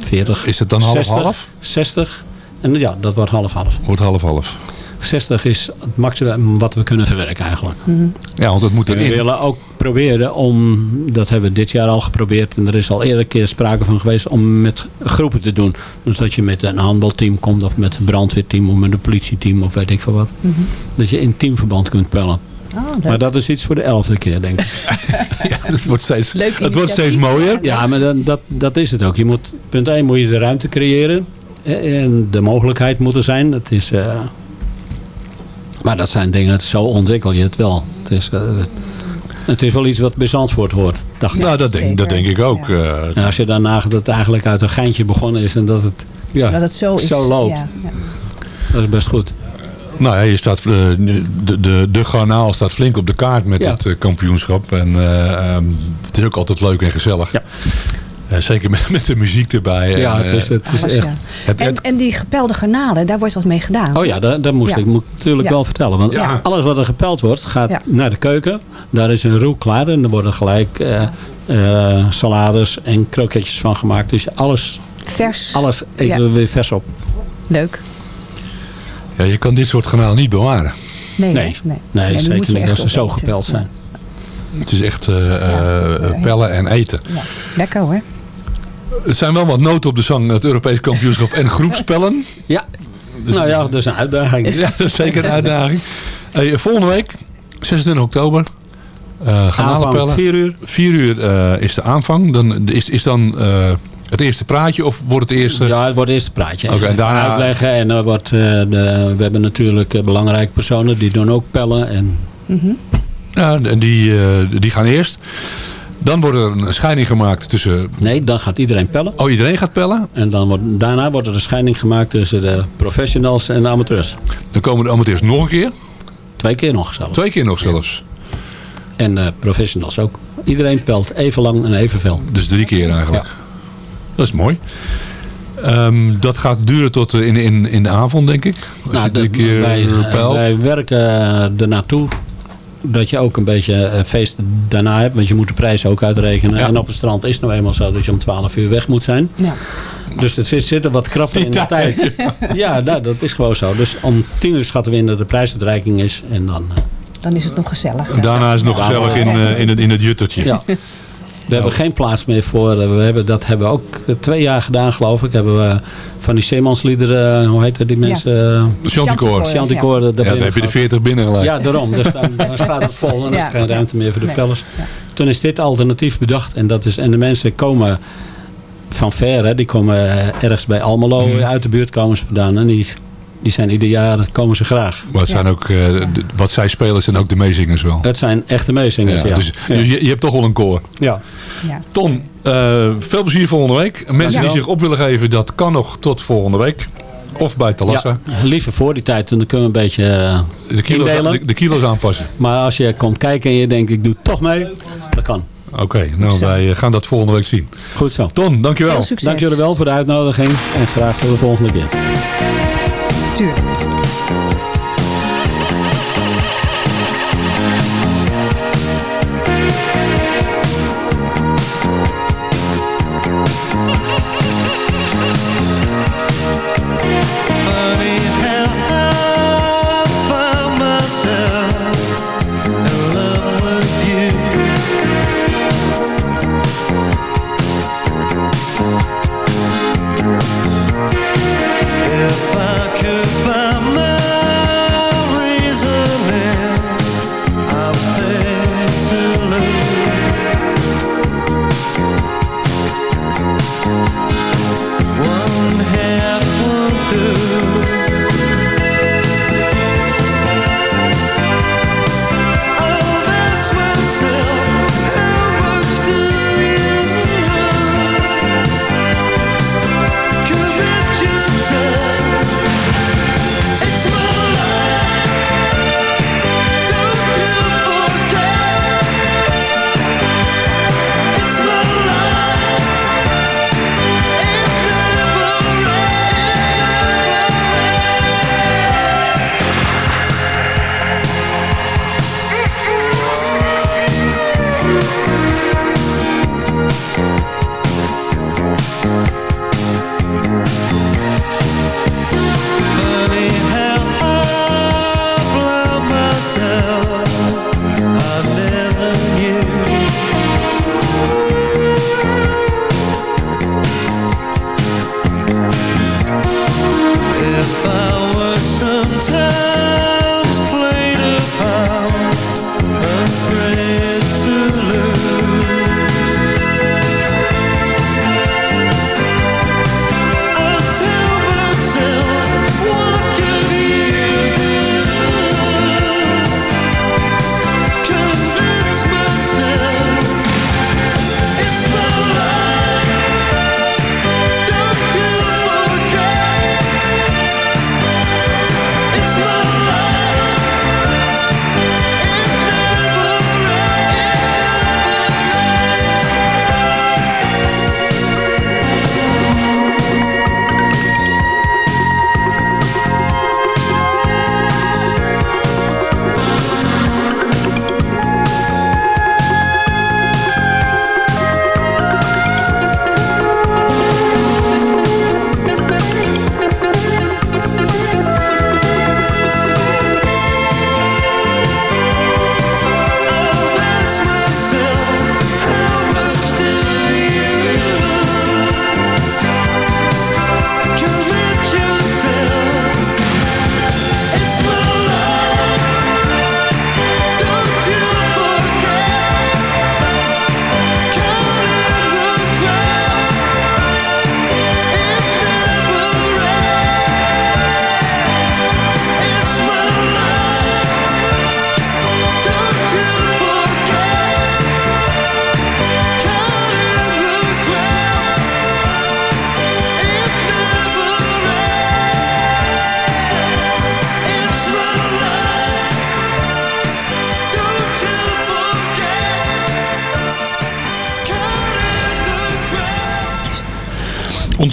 40. Is het dan 60, half-half? 60. En ja, dat wordt half-half. Wordt half-half. 60 is het maximum wat we kunnen verwerken eigenlijk. Ja, want het moet En we erin. willen ook proberen om, dat hebben we dit jaar al geprobeerd. En er is al eerder keer sprake van geweest om met groepen te doen. Dus dat je met een handbalteam komt of met een brandweerteam of met een politieteam of weet ik veel wat. Dat je in teamverband kunt pellen. Oh, leuk. Maar dat is iets voor de elfde keer denk ik. Het wordt steeds, Leuk het wordt steeds mooier. Ja, maar dat, dat, dat is het ook. Je moet, punt 1 moet je de ruimte creëren. En de mogelijkheid moet er zijn. Dat is, eh, maar dat zijn dingen, zo ontwikkel je het wel. Het is, eh, het is wel iets wat bij Zandvoort hoort, dacht ik. Nou, dat denk, dat denk ik ook. eh. En als je dan nagaat dat het eigenlijk uit een geintje begonnen is en dat het, ja, Dat het zo is. loopt. Ja, ja. Dat is best goed. Nou ja, je staat, eh, de, de, de garnaal staat flink op de kaart met Ja. het kampioenschap. En eh, ehm, het is ook altijd leuk en gezellig. Ja. Eh, zeker met, met de muziek erbij. ja, En, het is, eh, het is Alles, echt... ja. het, En, het- en die gepelde garnalen, daar wordt wat mee gedaan. Oh ja, dat, dat moest Ja. ik moet ik natuurlijk Ja. wel vertellen. Want Ja. alles wat er gepeld wordt, gaat Ja. naar de keuken. Daar is een roe klaar en er worden gelijk eh, eh, salades en kroketjes van gemaakt. Dus alles, Vers. alles eten Ja. we weer vers op. Leuk. ja, je kan dit soort garnaal niet bewaren. Nee, Nee, nee. zeker niet als ze zo gepeld zijn. Het is echt eh, eh, pellen en eten. Ja. Lekker hoor. Het zijn wel wat noten op de zang. Het Europees kampioenschap en groepspellen. Ja, nou ja, dat is een uitdaging. Ja, dat is zeker een uitdaging. Hey, volgende week, 26 oktober. eh Aanvang garnalenpellen. 4 uur. 4 uur eh, is de aanvang. Dan is, is dan eh, het eerste praatje of wordt het eerste... Ja, het wordt eerst een praatje. Oké, en Even daarna- uitleggen. En wordt, eh, de, we hebben natuurlijk eh, belangrijke personen die doen ook pellen. En Ja, en die, eh, die gaan eerst. Dan wordt er een scheiding gemaakt tussen... nee, dan gaat iedereen pellen. Oh, iedereen gaat pellen. En dan wordt, daarna wordt er een scheiding gemaakt tussen de professionals en de amateurs. Dan komen de amateurs nog een keer. Twee keer nog zelfs. Twee keer nog zelfs. En de professionals ook. Iedereen pelt even lang en even veel. Dus drie keer eigenlijk. Dat is mooi. Ehm, dat gaat duren tot eh, in, in, in de avond, denk ik. Als Nou, je drie de- keer wij, eh, wij werken er naartoe dat je ook een beetje een feest daarna hebt. Want je moet de prijs ook uitrekenen. Ja. En op het strand is het nou eenmaal zo dat je om 12 uur weg moet zijn. Ja. Dus het zit, zit er wat krapper in de tijd. Ja, nou, dat is gewoon zo. Dus om 10 uur schatten we in dat de prijsuitreiking is. En dan... eh, Dan is het nog gezellig. Daarna is het nog gezellig in, eh, in, het, in het juttertje. Ja. We hebben geen plaats meer voor. eh, We hebben, dat hebben we ook eh, twee jaar gedaan, geloof ik. Hebben we van die zeemansliederen, hoe heet dat, die mensen? eh, Chanticoor. Ja. Chanticoor. Ja, dan heb je de 40 binnen gelijk. Ja, daarom. Dus dan, dan staat het vol en is er Ja. geen ruimte meer voor de Nee. pellers. Ja. Toen is dit alternatief bedacht. En, dat is, en de mensen komen van ver. Hè, die komen eh, ergens bij Almelo Mhm. uit de buurt komen ze vandaan. En die, die zijn ieder jaar, komen ze graag. Maar het zijn ook, eh, de- wat zij spelen zijn ook de meezingers wel. Het zijn echte meezingers, ja. Ja, Dus ja. je, je hebt toch wel een koor. Ja. Ja. Ton, eh, veel plezier volgende week. Mensen die zich op willen geven, dat kan nog tot volgende week. Of bij Talassa. Ja, liever voor die tijd, dan kunnen we een beetje eh, De, kilo's, indelen. de, de kilo's aanpassen. Maar als je komt kijken en je denkt, ik doe toch mee, dat kan. Oké, nou wij gaan dat volgende week zien. Goed zo. Ton, dankjewel. Veel succes. Dank jullie wel voor de uitnodiging en graag tot de volgende keer. Tuurlijk.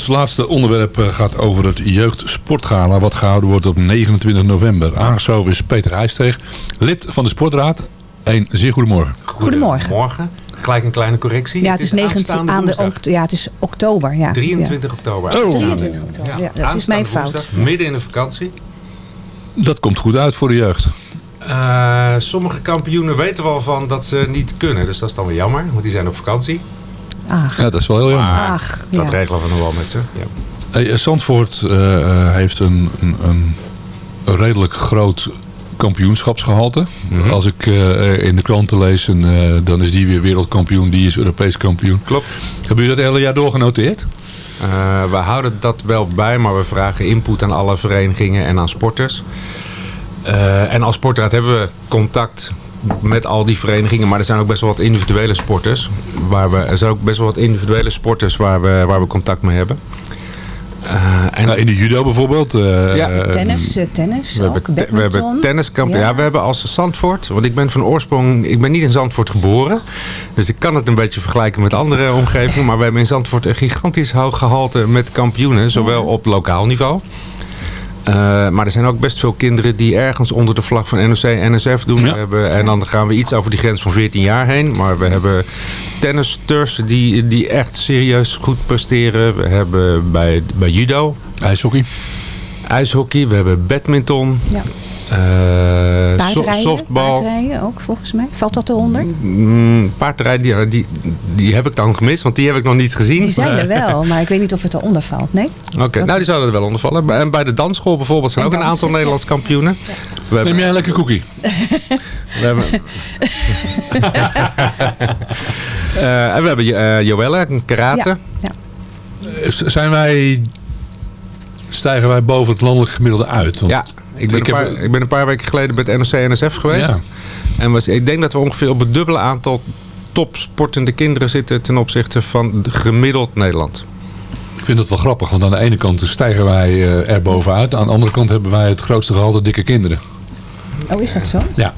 Ons laatste onderwerp eh, gaat over het jeugdsportgala... wat gehouden wordt op 29 november. Aangeschoven is Peter Heijsteeg, lid van de Sportraad. Een zeer goedemorgen. Goedemorgen. Morgen. Gelijk een kleine correctie. Ja, het is 19 aanstaande aan de ja, het is oktober. Ja. 23 oktober. Oh. 23 oktober. Ja, dat is aanstaande mijn fout. woensdag, midden in de vakantie. Dat komt goed uit voor de jeugd. Eh, sommige kampioenen weten wel van dat ze niet kunnen. Dus dat is dan weer jammer, want die zijn op vakantie. Ach, Ja, dat is wel heel jammer. Ach, dat ja. regelen we nog wel met ze. Ja. Hey, eh, Zandvoort eh, eh, heeft een, een, een redelijk groot kampioenschapsgehalte. Mhm. Als ik eh, in de kranten lees, en, eh, dan is die weer wereldkampioen, die is Europees kampioen. Klopt. Hebben jullie dat hele jaar door genoteerd? Eh, we houden dat wel bij, maar we vragen input aan alle verenigingen en aan sporters. Eh, en als sportraad hebben we contact met al die verenigingen. Maar er zijn ook best wel wat individuele sporters. Waar we, er zijn ook best wel wat individuele sporters waar we, waar we contact mee hebben. Eh, en Nou, in de judo bijvoorbeeld. eh, Ja. eh, Tennis, tennis we hebben, te- we hebben tenniskamp. Ja. Ja. we hebben als Zandvoort. Want ik ben van oorsprong. Ik ben niet in Zandvoort geboren. Dus ik kan het een beetje vergelijken met andere omgevingen. Maar we hebben in Zandvoort een gigantisch hoog gehalte met kampioenen. Zowel op lokaal niveau. Eh, maar er zijn ook best veel kinderen die ergens onder de vlag van NOC en NSF doen. Ja. We hebben, en dan gaan we iets over die grens van 14 jaar heen. Maar we hebben tennisters die, die echt serieus goed presteren. We hebben bij, bij judo, IJshockey. ijshockey, we hebben badminton. Ja. Eh, Paardrijden, ook volgens mij. Valt dat eronder? Mm, paardrijden, die, die, die heb ik dan gemist, want die heb ik nog niet gezien. Die zijn er wel, maar ik weet niet of het eronder valt. Nee? Oké, nou die zouden er wel onder vallen. En bij de dansschool bijvoorbeeld zijn En ook een aantal Nederlands kampioenen. We hebben, Neem jij een lekker cookie? we hebben, Eh, en we hebben eh, Joelle, een karate. Ja. Z- Zijn wij... Stijgen wij boven het landelijk gemiddelde uit? Want Ja, ik ben, Ik een heb- paar, ik ben een paar weken geleden bij het NOC-NSF geweest. Ja. En was, ik denk dat we ongeveer op het dubbele aantal topsportende kinderen zitten ten opzichte van de gemiddeld Nederland. Ik vind het wel grappig, want aan de ene kant stijgen wij eh, er bovenuit. Aan de andere kant hebben wij het grootste gehalte dikke kinderen. Oh, is dat zo? Ja.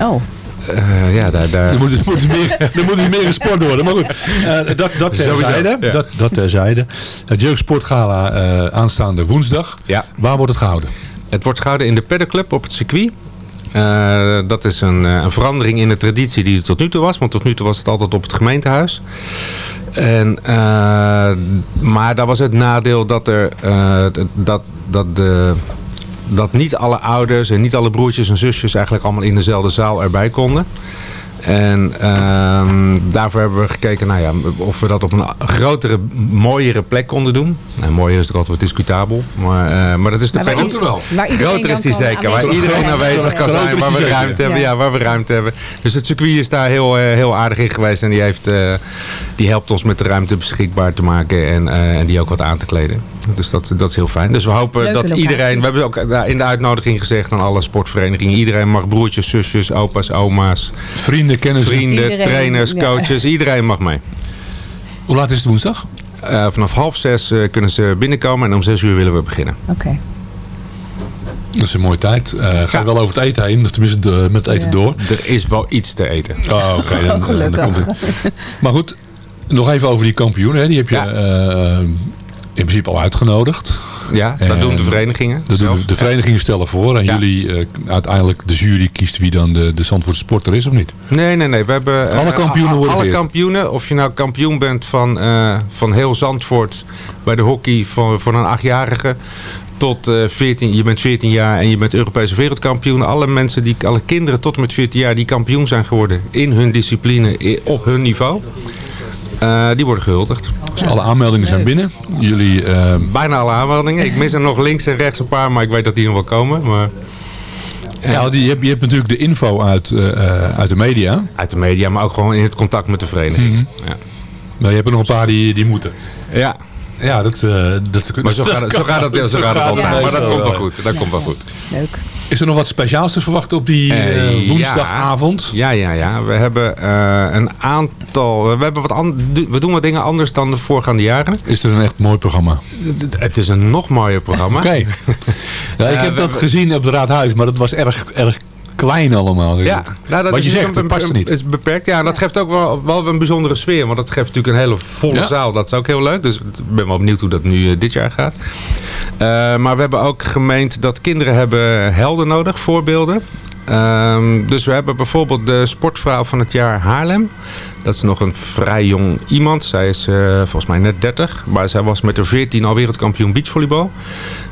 Oh, Eh, ja, daar, daar, Er moet, er moet, meer, er moet dus meer gesport worden. Maar goed, eh, dat, dat terzijde. ja. Dat, dat terzijde. Het Jeugdsportgala eh, aanstaande woensdag. Ja. Waar wordt het gehouden? Het wordt gehouden in de Paddelclub op het circuit. Eh, dat is een, eh, een verandering in de traditie die er tot nu toe was. Want tot nu toe was het altijd op het gemeentehuis. En, eh, maar daar was het nadeel dat, er, dat, dat, de, dat niet alle ouders en niet alle broertjes en zusjes eigenlijk allemaal in dezelfde zaal erbij konden. En ehm, daarvoor hebben we gekeken nou ja, of we dat op een grotere, mooiere plek konden doen. Nou, mooier is natuurlijk altijd wat discutabel. Maar, eh, maar dat is de iedereen Groter is die zeker. Waar iedereen aanwezig kan zijn. Waar we ruimte hebben. Ja. Ja, waar we ruimte hebben. Dus het circuit is daar heel, eh, heel aardig in geweest. En die, heeft, eh, die helpt ons met de ruimte beschikbaar te maken. En, eh, en die ook wat aan te kleden. Dus dat, dat is heel fijn. Dus we hopen Leuke dat locatie. iedereen... We hebben ook in de uitnodiging gezegd aan alle sportverenigingen. Iedereen mag broertjes, zusjes, opa's, oma's, Vrienden, kennissen. vrienden, Iedereen, trainers, ja. coaches. Iedereen mag mee. Hoe laat is het woensdag? Eh, vanaf half zes eh, kunnen ze binnenkomen en om zes uur willen we beginnen. oké. Dat is een mooie tijd. Eh gaat Ja. wel over het eten heen. Of tenminste de- met het eten Ja. door. Er is wel iets te eten. Oh, oké. dan, gelukkig. dan komt het. Maar goed, nog even over die kampioenen. Hè. Die heb je Ja. eh, in principe al uitgenodigd. Ja, dat En doen de verenigingen. Dat doen zelf. de, de verenigingen stellen voor. En Ja. jullie, eh, uiteindelijk de jury kiest wie dan de, de Zandvoortse sporter is of niet? Nee, nee, nee. We hebben, eh, Alle kampioenen a- worden Alle kampioenen. Of je nou kampioen bent van, eh, van heel Zandvoort bij de hockey van, van een achtjarige. Tot eh 14, je bent 14 jaar en je bent Europese wereldkampioen. Alle mensen, die, alle kinderen tot en met 14 jaar die kampioen zijn geworden in hun discipline, op hun niveau. Eh, die worden gehuldigd. Dus alle aanmeldingen zijn binnen. Jullie, eh, Bijna alle aanmeldingen. Ik mis er nog links en rechts een paar, maar ik weet dat die nog wel komen. Maar ja, die, je, hebt, je hebt natuurlijk de info uit, eh, uit de media. uit de media, maar ook gewoon in het contact met de vereniging. Mhm. ja. Maar je hebt er nog een paar die, die moeten. ja, Ja, dat, eh, dat, maar zo gaat het, zo gaat het, zo gaat het altijd. Ja. Maar dat komt wel goed. Dat komt wel goed. Leuk. Is er nog wat speciaals te verwachten op die eh, Eh, ja. woensdagavond? Ja, ja, ja. We hebben eh, een aantal. We, hebben wat we doen wat dingen anders dan de voorgaande jaren. Is er een echt mooi programma? Het, het is een nog mooier programma. Oké. ja, ik heb dat gezien op het Raadhuis, maar dat was erg, erg klein allemaal. Ja, nou, dat Wat is je zegt, een- dat een- past er niet. is beperkt. Ja, en dat geeft ook wel, wel een bijzondere sfeer. Want dat geeft natuurlijk een hele volle Ja. zaal. Dat is ook heel leuk. Dus ik ben wel benieuwd hoe dat nu eh, dit jaar gaat. Eh, maar we hebben ook gemeend dat kinderen hebben helden nodig, voorbeelden. Ehm, dus we hebben bijvoorbeeld de sportvrouw van het jaar Haarlem. Dat is nog een vrij jong iemand. Zij is eh, volgens mij net 30. Maar zij was met haar 14 al wereldkampioen beachvolleybal.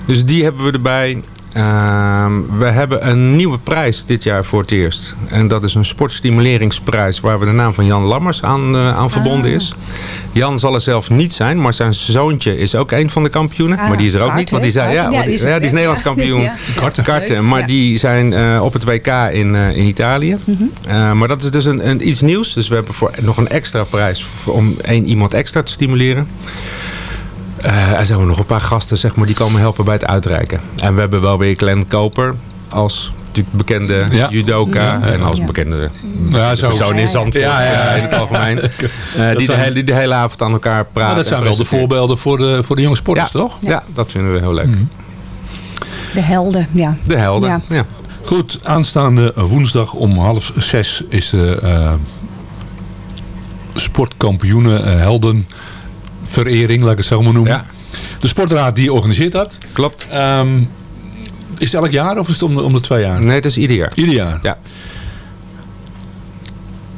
Dus die hebben we erbij. Ehm, we hebben een nieuwe prijs dit jaar voor het eerst. En dat is een sportstimuleringsprijs waar we de naam van Jan Lammers aan, eh, aan verbonden is. Jan zal er zelf niet zijn, maar zijn zoontje is ook een van de kampioenen. Ah, maar die is er ook Kart, niet, want die, zei, ja, die, is- ja, die is Nederlands kampioen. Ja. Karten. Karten, maar Ja. die zijn eh, op het WK in, eh, in Italië. Mhm. Eh, maar dat is dus een, een, iets nieuws. Dus we hebben voor nog een extra prijs voor- om één iemand extra te stimuleren. Eh, er zijn ook nog een paar gasten zeg maar, die komen helpen bij het uitreiken. En we hebben wel weer Glenn Koper als natuurlijk bekende Ja. judoka. Ja, ja. En als Ja. bekende Ja, zo. persoon in Zandvoort Ja, ja, ja. ja, in het algemeen. Eh, die, de hele, die de hele avond aan elkaar praten. Maar dat zijn en wel de voorbeelden voor de, voor de jonge sporters, Ja. toch? Ja, dat vinden we heel leuk. De helden, ja. De helden. Ja. Ja. Goed, aanstaande woensdag om half zes is de eh sportkampioenen eh, helden verering, laat ik het zo maar noemen. Ja. De sportraad die organiseert dat. Klopt. Ehm, is het elk jaar of is het om de, om de twee jaar? Nee, het is ieder jaar. Ieder jaar? Ja.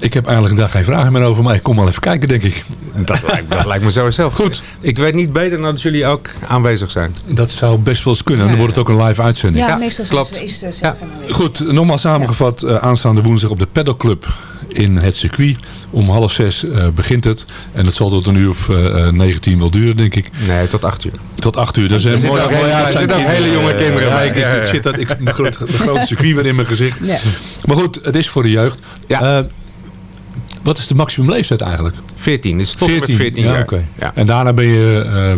Ik heb eigenlijk daar geen vragen meer over, maar ik kom wel even kijken, denk ik. Dat lijkt, dat lijkt me sowieso. Goed. Ik weet niet beter dan dat jullie ook aanwezig zijn. Dat zou best wel eens kunnen. Dan wordt het ook een live uitzending. Ja, Ja, meestal klopt. is het zelf. Goed, nogmaals samengevat. eh, aanstaande woensdag op de Pedalclub in het circuit. Om half zes eh, begint het. En het zal tot een uur of eh, eh, 19 wel duren, denk ik. Nee, tot acht uur. Tot acht uur. Dat is een Er zitten ook hele- zijn jonge kinderen Ja, bij. ik, Ja, zit dat, ik, mijn groot- de grote circuit weer in mijn gezicht. Ja. Maar goed, het is voor de jeugd. Ja. Eh, wat is de maximum leeftijd eigenlijk? 14. Dus tot en met 14 ja, jaar. En daarna ben je eh,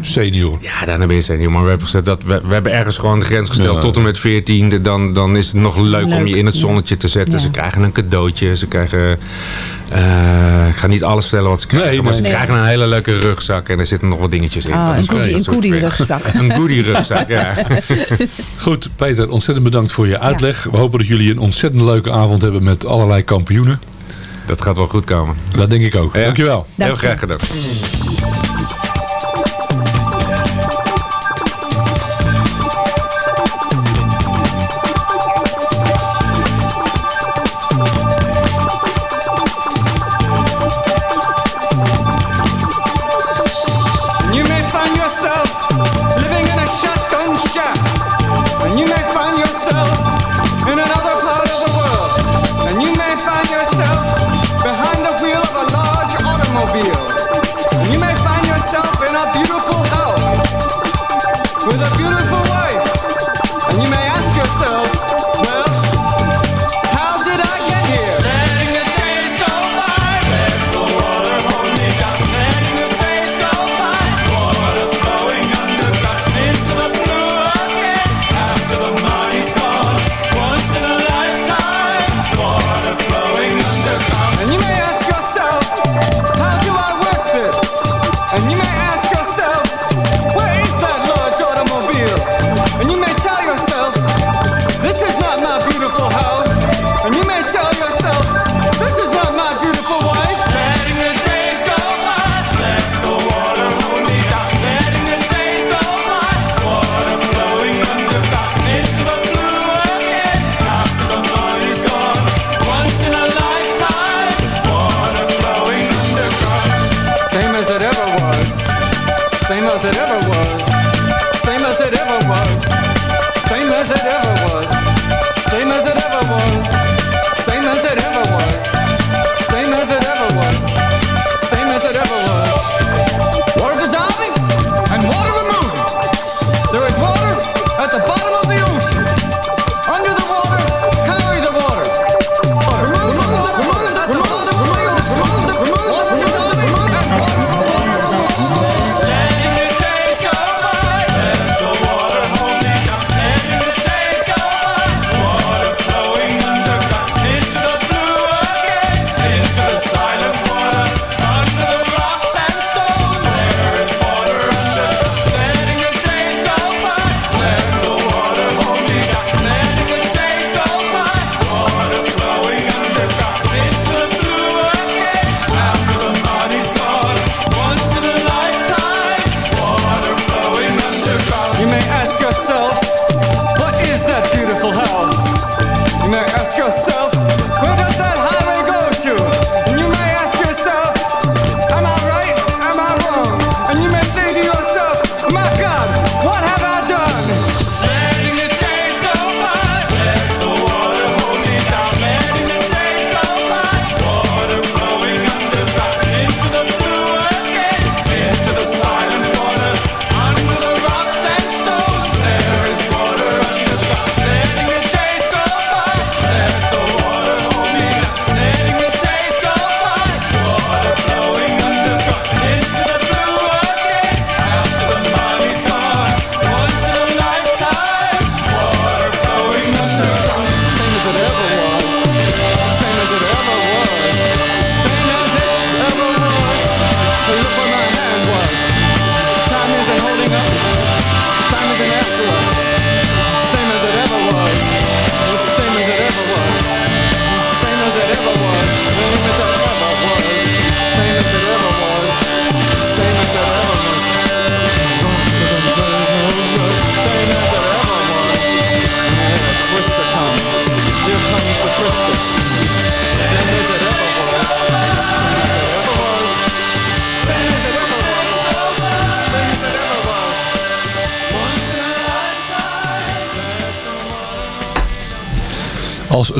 senior. Ja, daarna ben je senior. Maar we hebben, gezegd dat we, we hebben ergens gewoon de grens gesteld. Ja. Tot en met 14. Dan, dan is het nog leuk, om je in het zonnetje te zetten. Ja. Ze krijgen een cadeautje. Ze krijgen... eh, ik ga niet alles vertellen wat ze krijgen. Nee, maar ze nee. krijgen een hele leuke rugzak. En er zitten nog wat dingetjes in. Ah, Dat een goodie, een rugzak. Een goodie rugzak, ja. Goed, Peter, ontzettend bedankt voor je uitleg. We hopen dat jullie een ontzettend leuke avond hebben met allerlei kampioenen. Dat gaat wel goed komen. Dat denk ik ook. Ja. Dankjewel. Heel graag gedaan.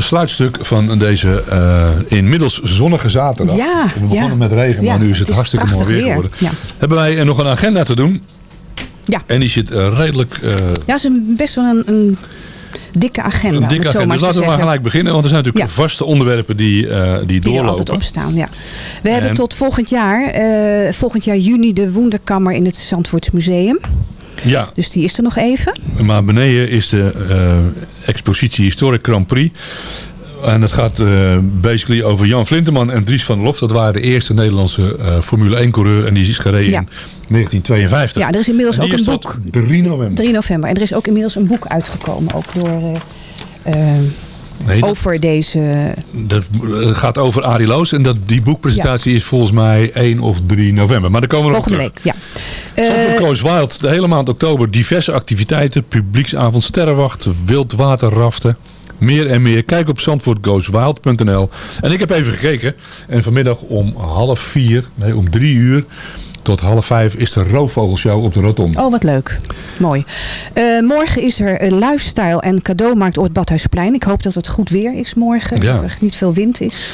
Sluitstuk van deze eh, inmiddels zonnige zaterdag. Ja, We begonnen ja. met regen, Ja, maar nu is het, het is hartstikke mooi weer weer. geworden. Hebben wij eh, nog een agenda te doen. Ja. En die zit eh, redelijk Ja, het is een, best wel een, een dikke agenda. een dikke agenda. Dus te laten we maar gelijk beginnen. Want er zijn natuurlijk Ja. vaste onderwerpen die, eh, die, Die doorlopen. altijd op staan, ja. We hebben En- tot volgend jaar, volgend jaar juni de Wonderkammer in het Zandvoorts Museum. Ja, Dus die is er nog even. maar beneden is de expositie Historic Grand Prix. En het gaat eh, basically over Jan Flinteman en Dries van der Lof. Dat waren de eerste Nederlandse eh, Formule 1 coureur. En die is gereden Ja. in 1952. Ja, er is inmiddels ook is een boek. 3 november. 3 november. En er is ook inmiddels een boek uitgekomen. Ook door... eh, Nee, dat- over deze... Dat gaat over Arie Loos. En dat, die boekpresentatie is volgens mij 1 of 3 november. Maar daar komen we nog Volgende week, ja. Zandvoort Goes Wild, de hele maand oktober. Diverse activiteiten. Publieksavond, sterrenwacht, wildwaterraften. Meer en meer. Kijk op zandvoortgoeswild.nl En ik heb even gekeken. En vanmiddag om half vier, nee om drie uur tot half vijf is de roofvogelshow op de Rotonde. Oh, wat leuk. Mooi. Eh, morgen is er een lifestyle en cadeaumarkt op het Badhuisplein. Ik hoop dat het goed weer is morgen. Ja. Dat er niet veel wind is.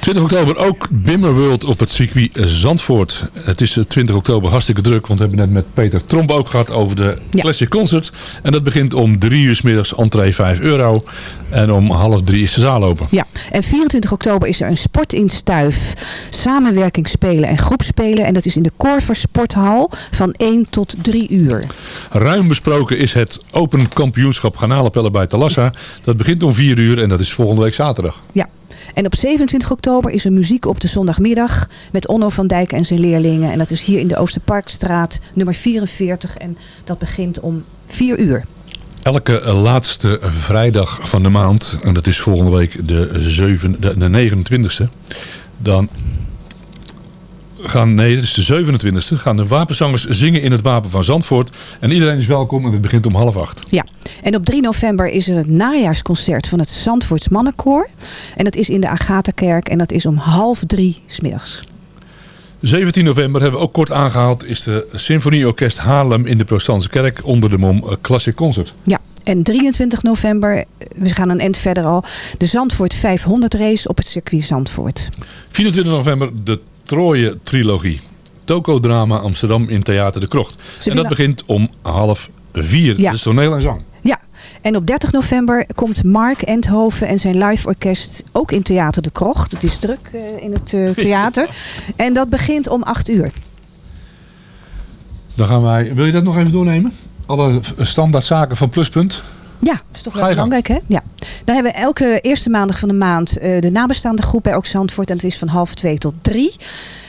20 oktober ook Bimmer World op het circuit Zandvoort. Het is eh, 20 oktober hartstikke druk, want we hebben net met Peter Tromp ook gehad over de Ja. Classic Concert. En dat begint om 3 uur 's middags, entree 5 euro. En om half drie is de zaal open. Ja, en 24 oktober is er een sport in Stuif. Samenwerking spelen en groepspelen. En dat is in de Corver Sporthal van 1 tot 3 uur. Ruim besproken is het Open Kampioenschap Garnalenpellen bij Talassa. Dat begint om 4 uur en dat is volgende week zaterdag. Ja. En op 27 oktober is er muziek op de zondagmiddag met Onno van Dijk en zijn leerlingen. En dat is hier in de Oosterparkstraat nummer 44. En dat begint om 4 uur. Elke eh, laatste vrijdag van de maand, en dat is volgende week de, 7, de, de 29e, dan gaan, nee, het is de 27e, gaan de wapenzangers zingen in het Wapen van Zandvoort. En iedereen is welkom en het begint om half acht. Ja, en op 3 november is er het najaarsconcert van het Zandvoorts Mannenkoor. En dat is in de Agatha-kerk en dat is om half drie smiddags. 17 november hebben we ook kort aangehaald, is de Symfonieorkest Haarlem in de Protestantse Kerk onder de mom eh, Classic Concert. Ja, en 23 november, we gaan een end verder al, de Zandvoort 500 race op het circuit Zandvoort. 24 november de Troje trilogie. Tokodrama Amsterdam in Theater de Krocht. En dat begint om half vier. Ja. Dus toneel en zang. Ja, en op 30 november komt Mark Endhoven en zijn live orkest ook in Theater de Krocht. Het is druk eh, in het eh, theater. En dat begint om 8 uur. Dan gaan wij, wil je dat nog even doornemen? Alle standaard zaken van Pluspunt. Ja, dat is toch wel belangrijk, hè? Ja. Dan hebben we elke eerste maandag van de maand eh, de nabestaande groep bij Ook Zandvoort. En het is van half twee tot drie.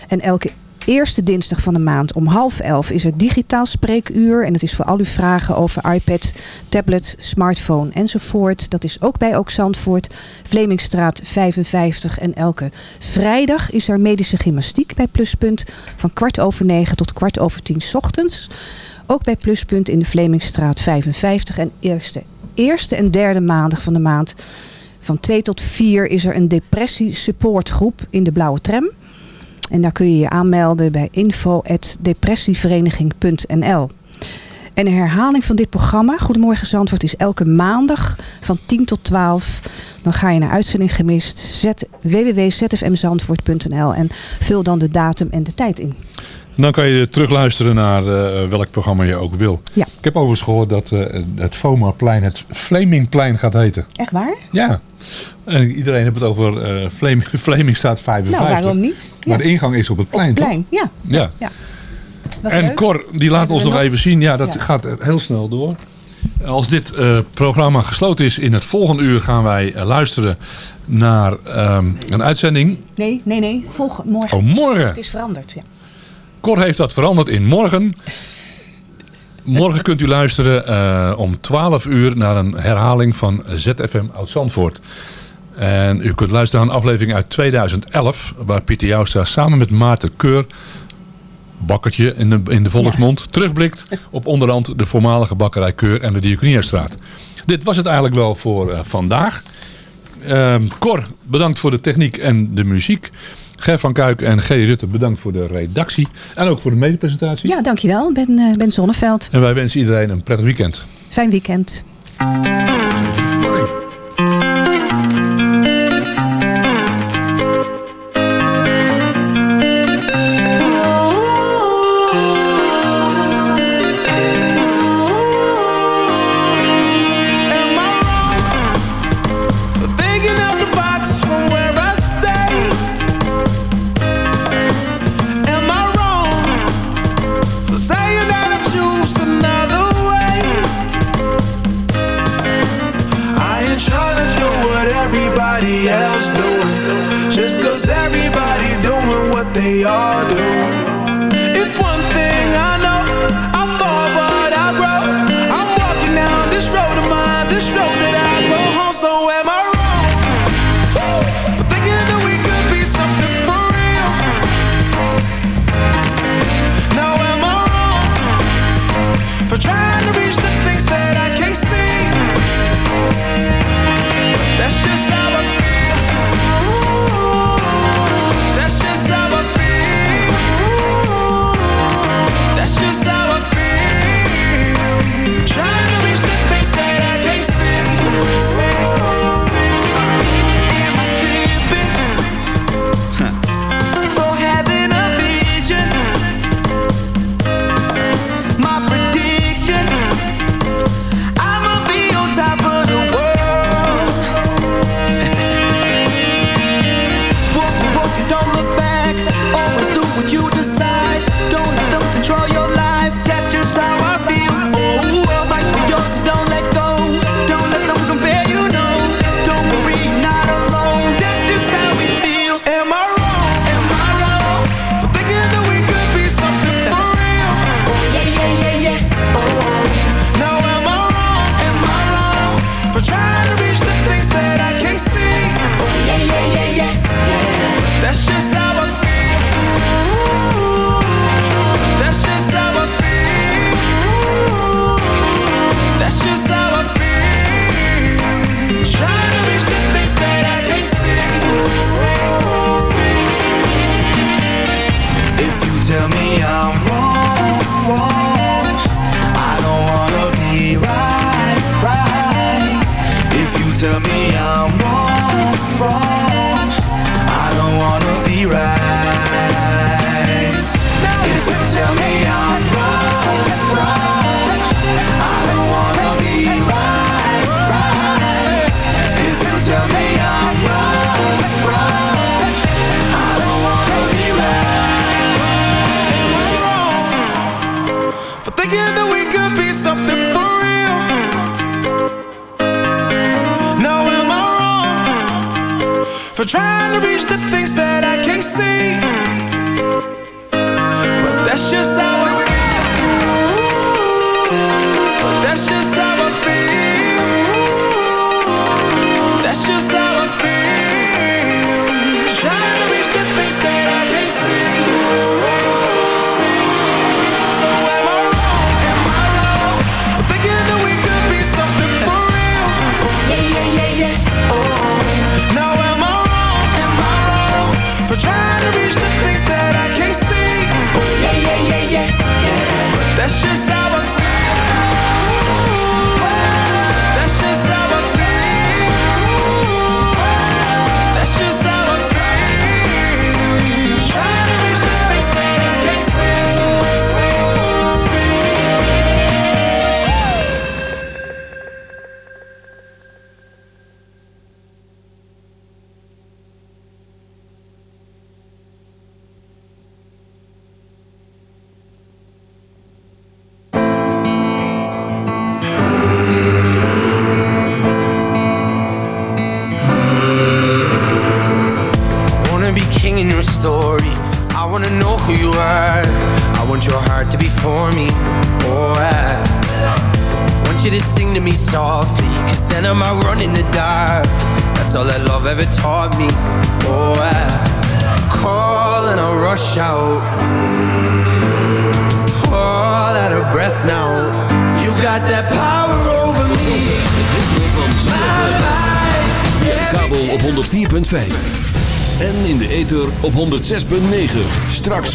En elke eerste dinsdag van de maand om half elf is er digitaal spreekuur. En dat is voor al uw vragen over iPad, tablet, smartphone enzovoort. Dat is ook bij Ook Zandvoort. Vlemingstraat 55. En elke vrijdag is er medische gymnastiek bij Pluspunt. Van kwart over negen tot kwart over tien 's ochtends. Ook bij Pluspunt in de Vlemingstraat 55. En eerste, eerste en derde maandag van de maand van 2 tot 4 is er een depressie supportgroep in de blauwe tram. En daar kun je je aanmelden bij info.depressievereniging.nl. En een herhaling van dit programma, Goedemorgen Zandvoort, is elke maandag van 10 tot 12. Dan ga je naar uitzending gemist, www.zfmzandvoort.nl en vul dan de datum en de tijd in. Dan kan je terugluisteren naar eh, welk programma je ook wil. Ja. Ik heb overigens gehoord dat eh, het Fomaplein het Flemingplein gaat heten. Echt waar? Ja. En iedereen heeft het over eh Fleming, Flemingstraat 55. Nou, waarom niet? Maar de ingang is op het plein, toch? Plein, ja. Ja. En leuk. Cor, die laat ons nog nog? even zien. Ja, dat gaat heel snel door. Als dit programma gesloten is in het volgende uur gaan wij luisteren naar ehm, een uitzending. Nee, nee, nee. Volg morgen. Oh, morgen. Het is veranderd, ja. Cor heeft dat veranderd in morgen. Morgen kunt u luisteren eh, om 12 uur naar een herhaling van ZFM Oud-Zandvoort. En u kunt luisteren naar een aflevering uit 2011... waar Pieter Joustra samen met Maarten Keur... bakkertje in de, in de volksmond... terugblikt op onderhand de voormalige bakkerij Keur en de Diakoniestraat. Dit was het eigenlijk wel voor eh, vandaag. Ehm, Cor, bedankt voor de techniek en de muziek. Ger van Kuik en Gerry Rutte, bedankt voor de redactie. En ook voor de medepresentatie. Ja, dankjewel. Ben, eh, ben Zonneveld. En wij wensen iedereen een prettig weekend. Fijn weekend.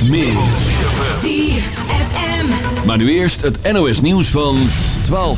meer. ZFM. Maar nu eerst het NOS nieuws van 12.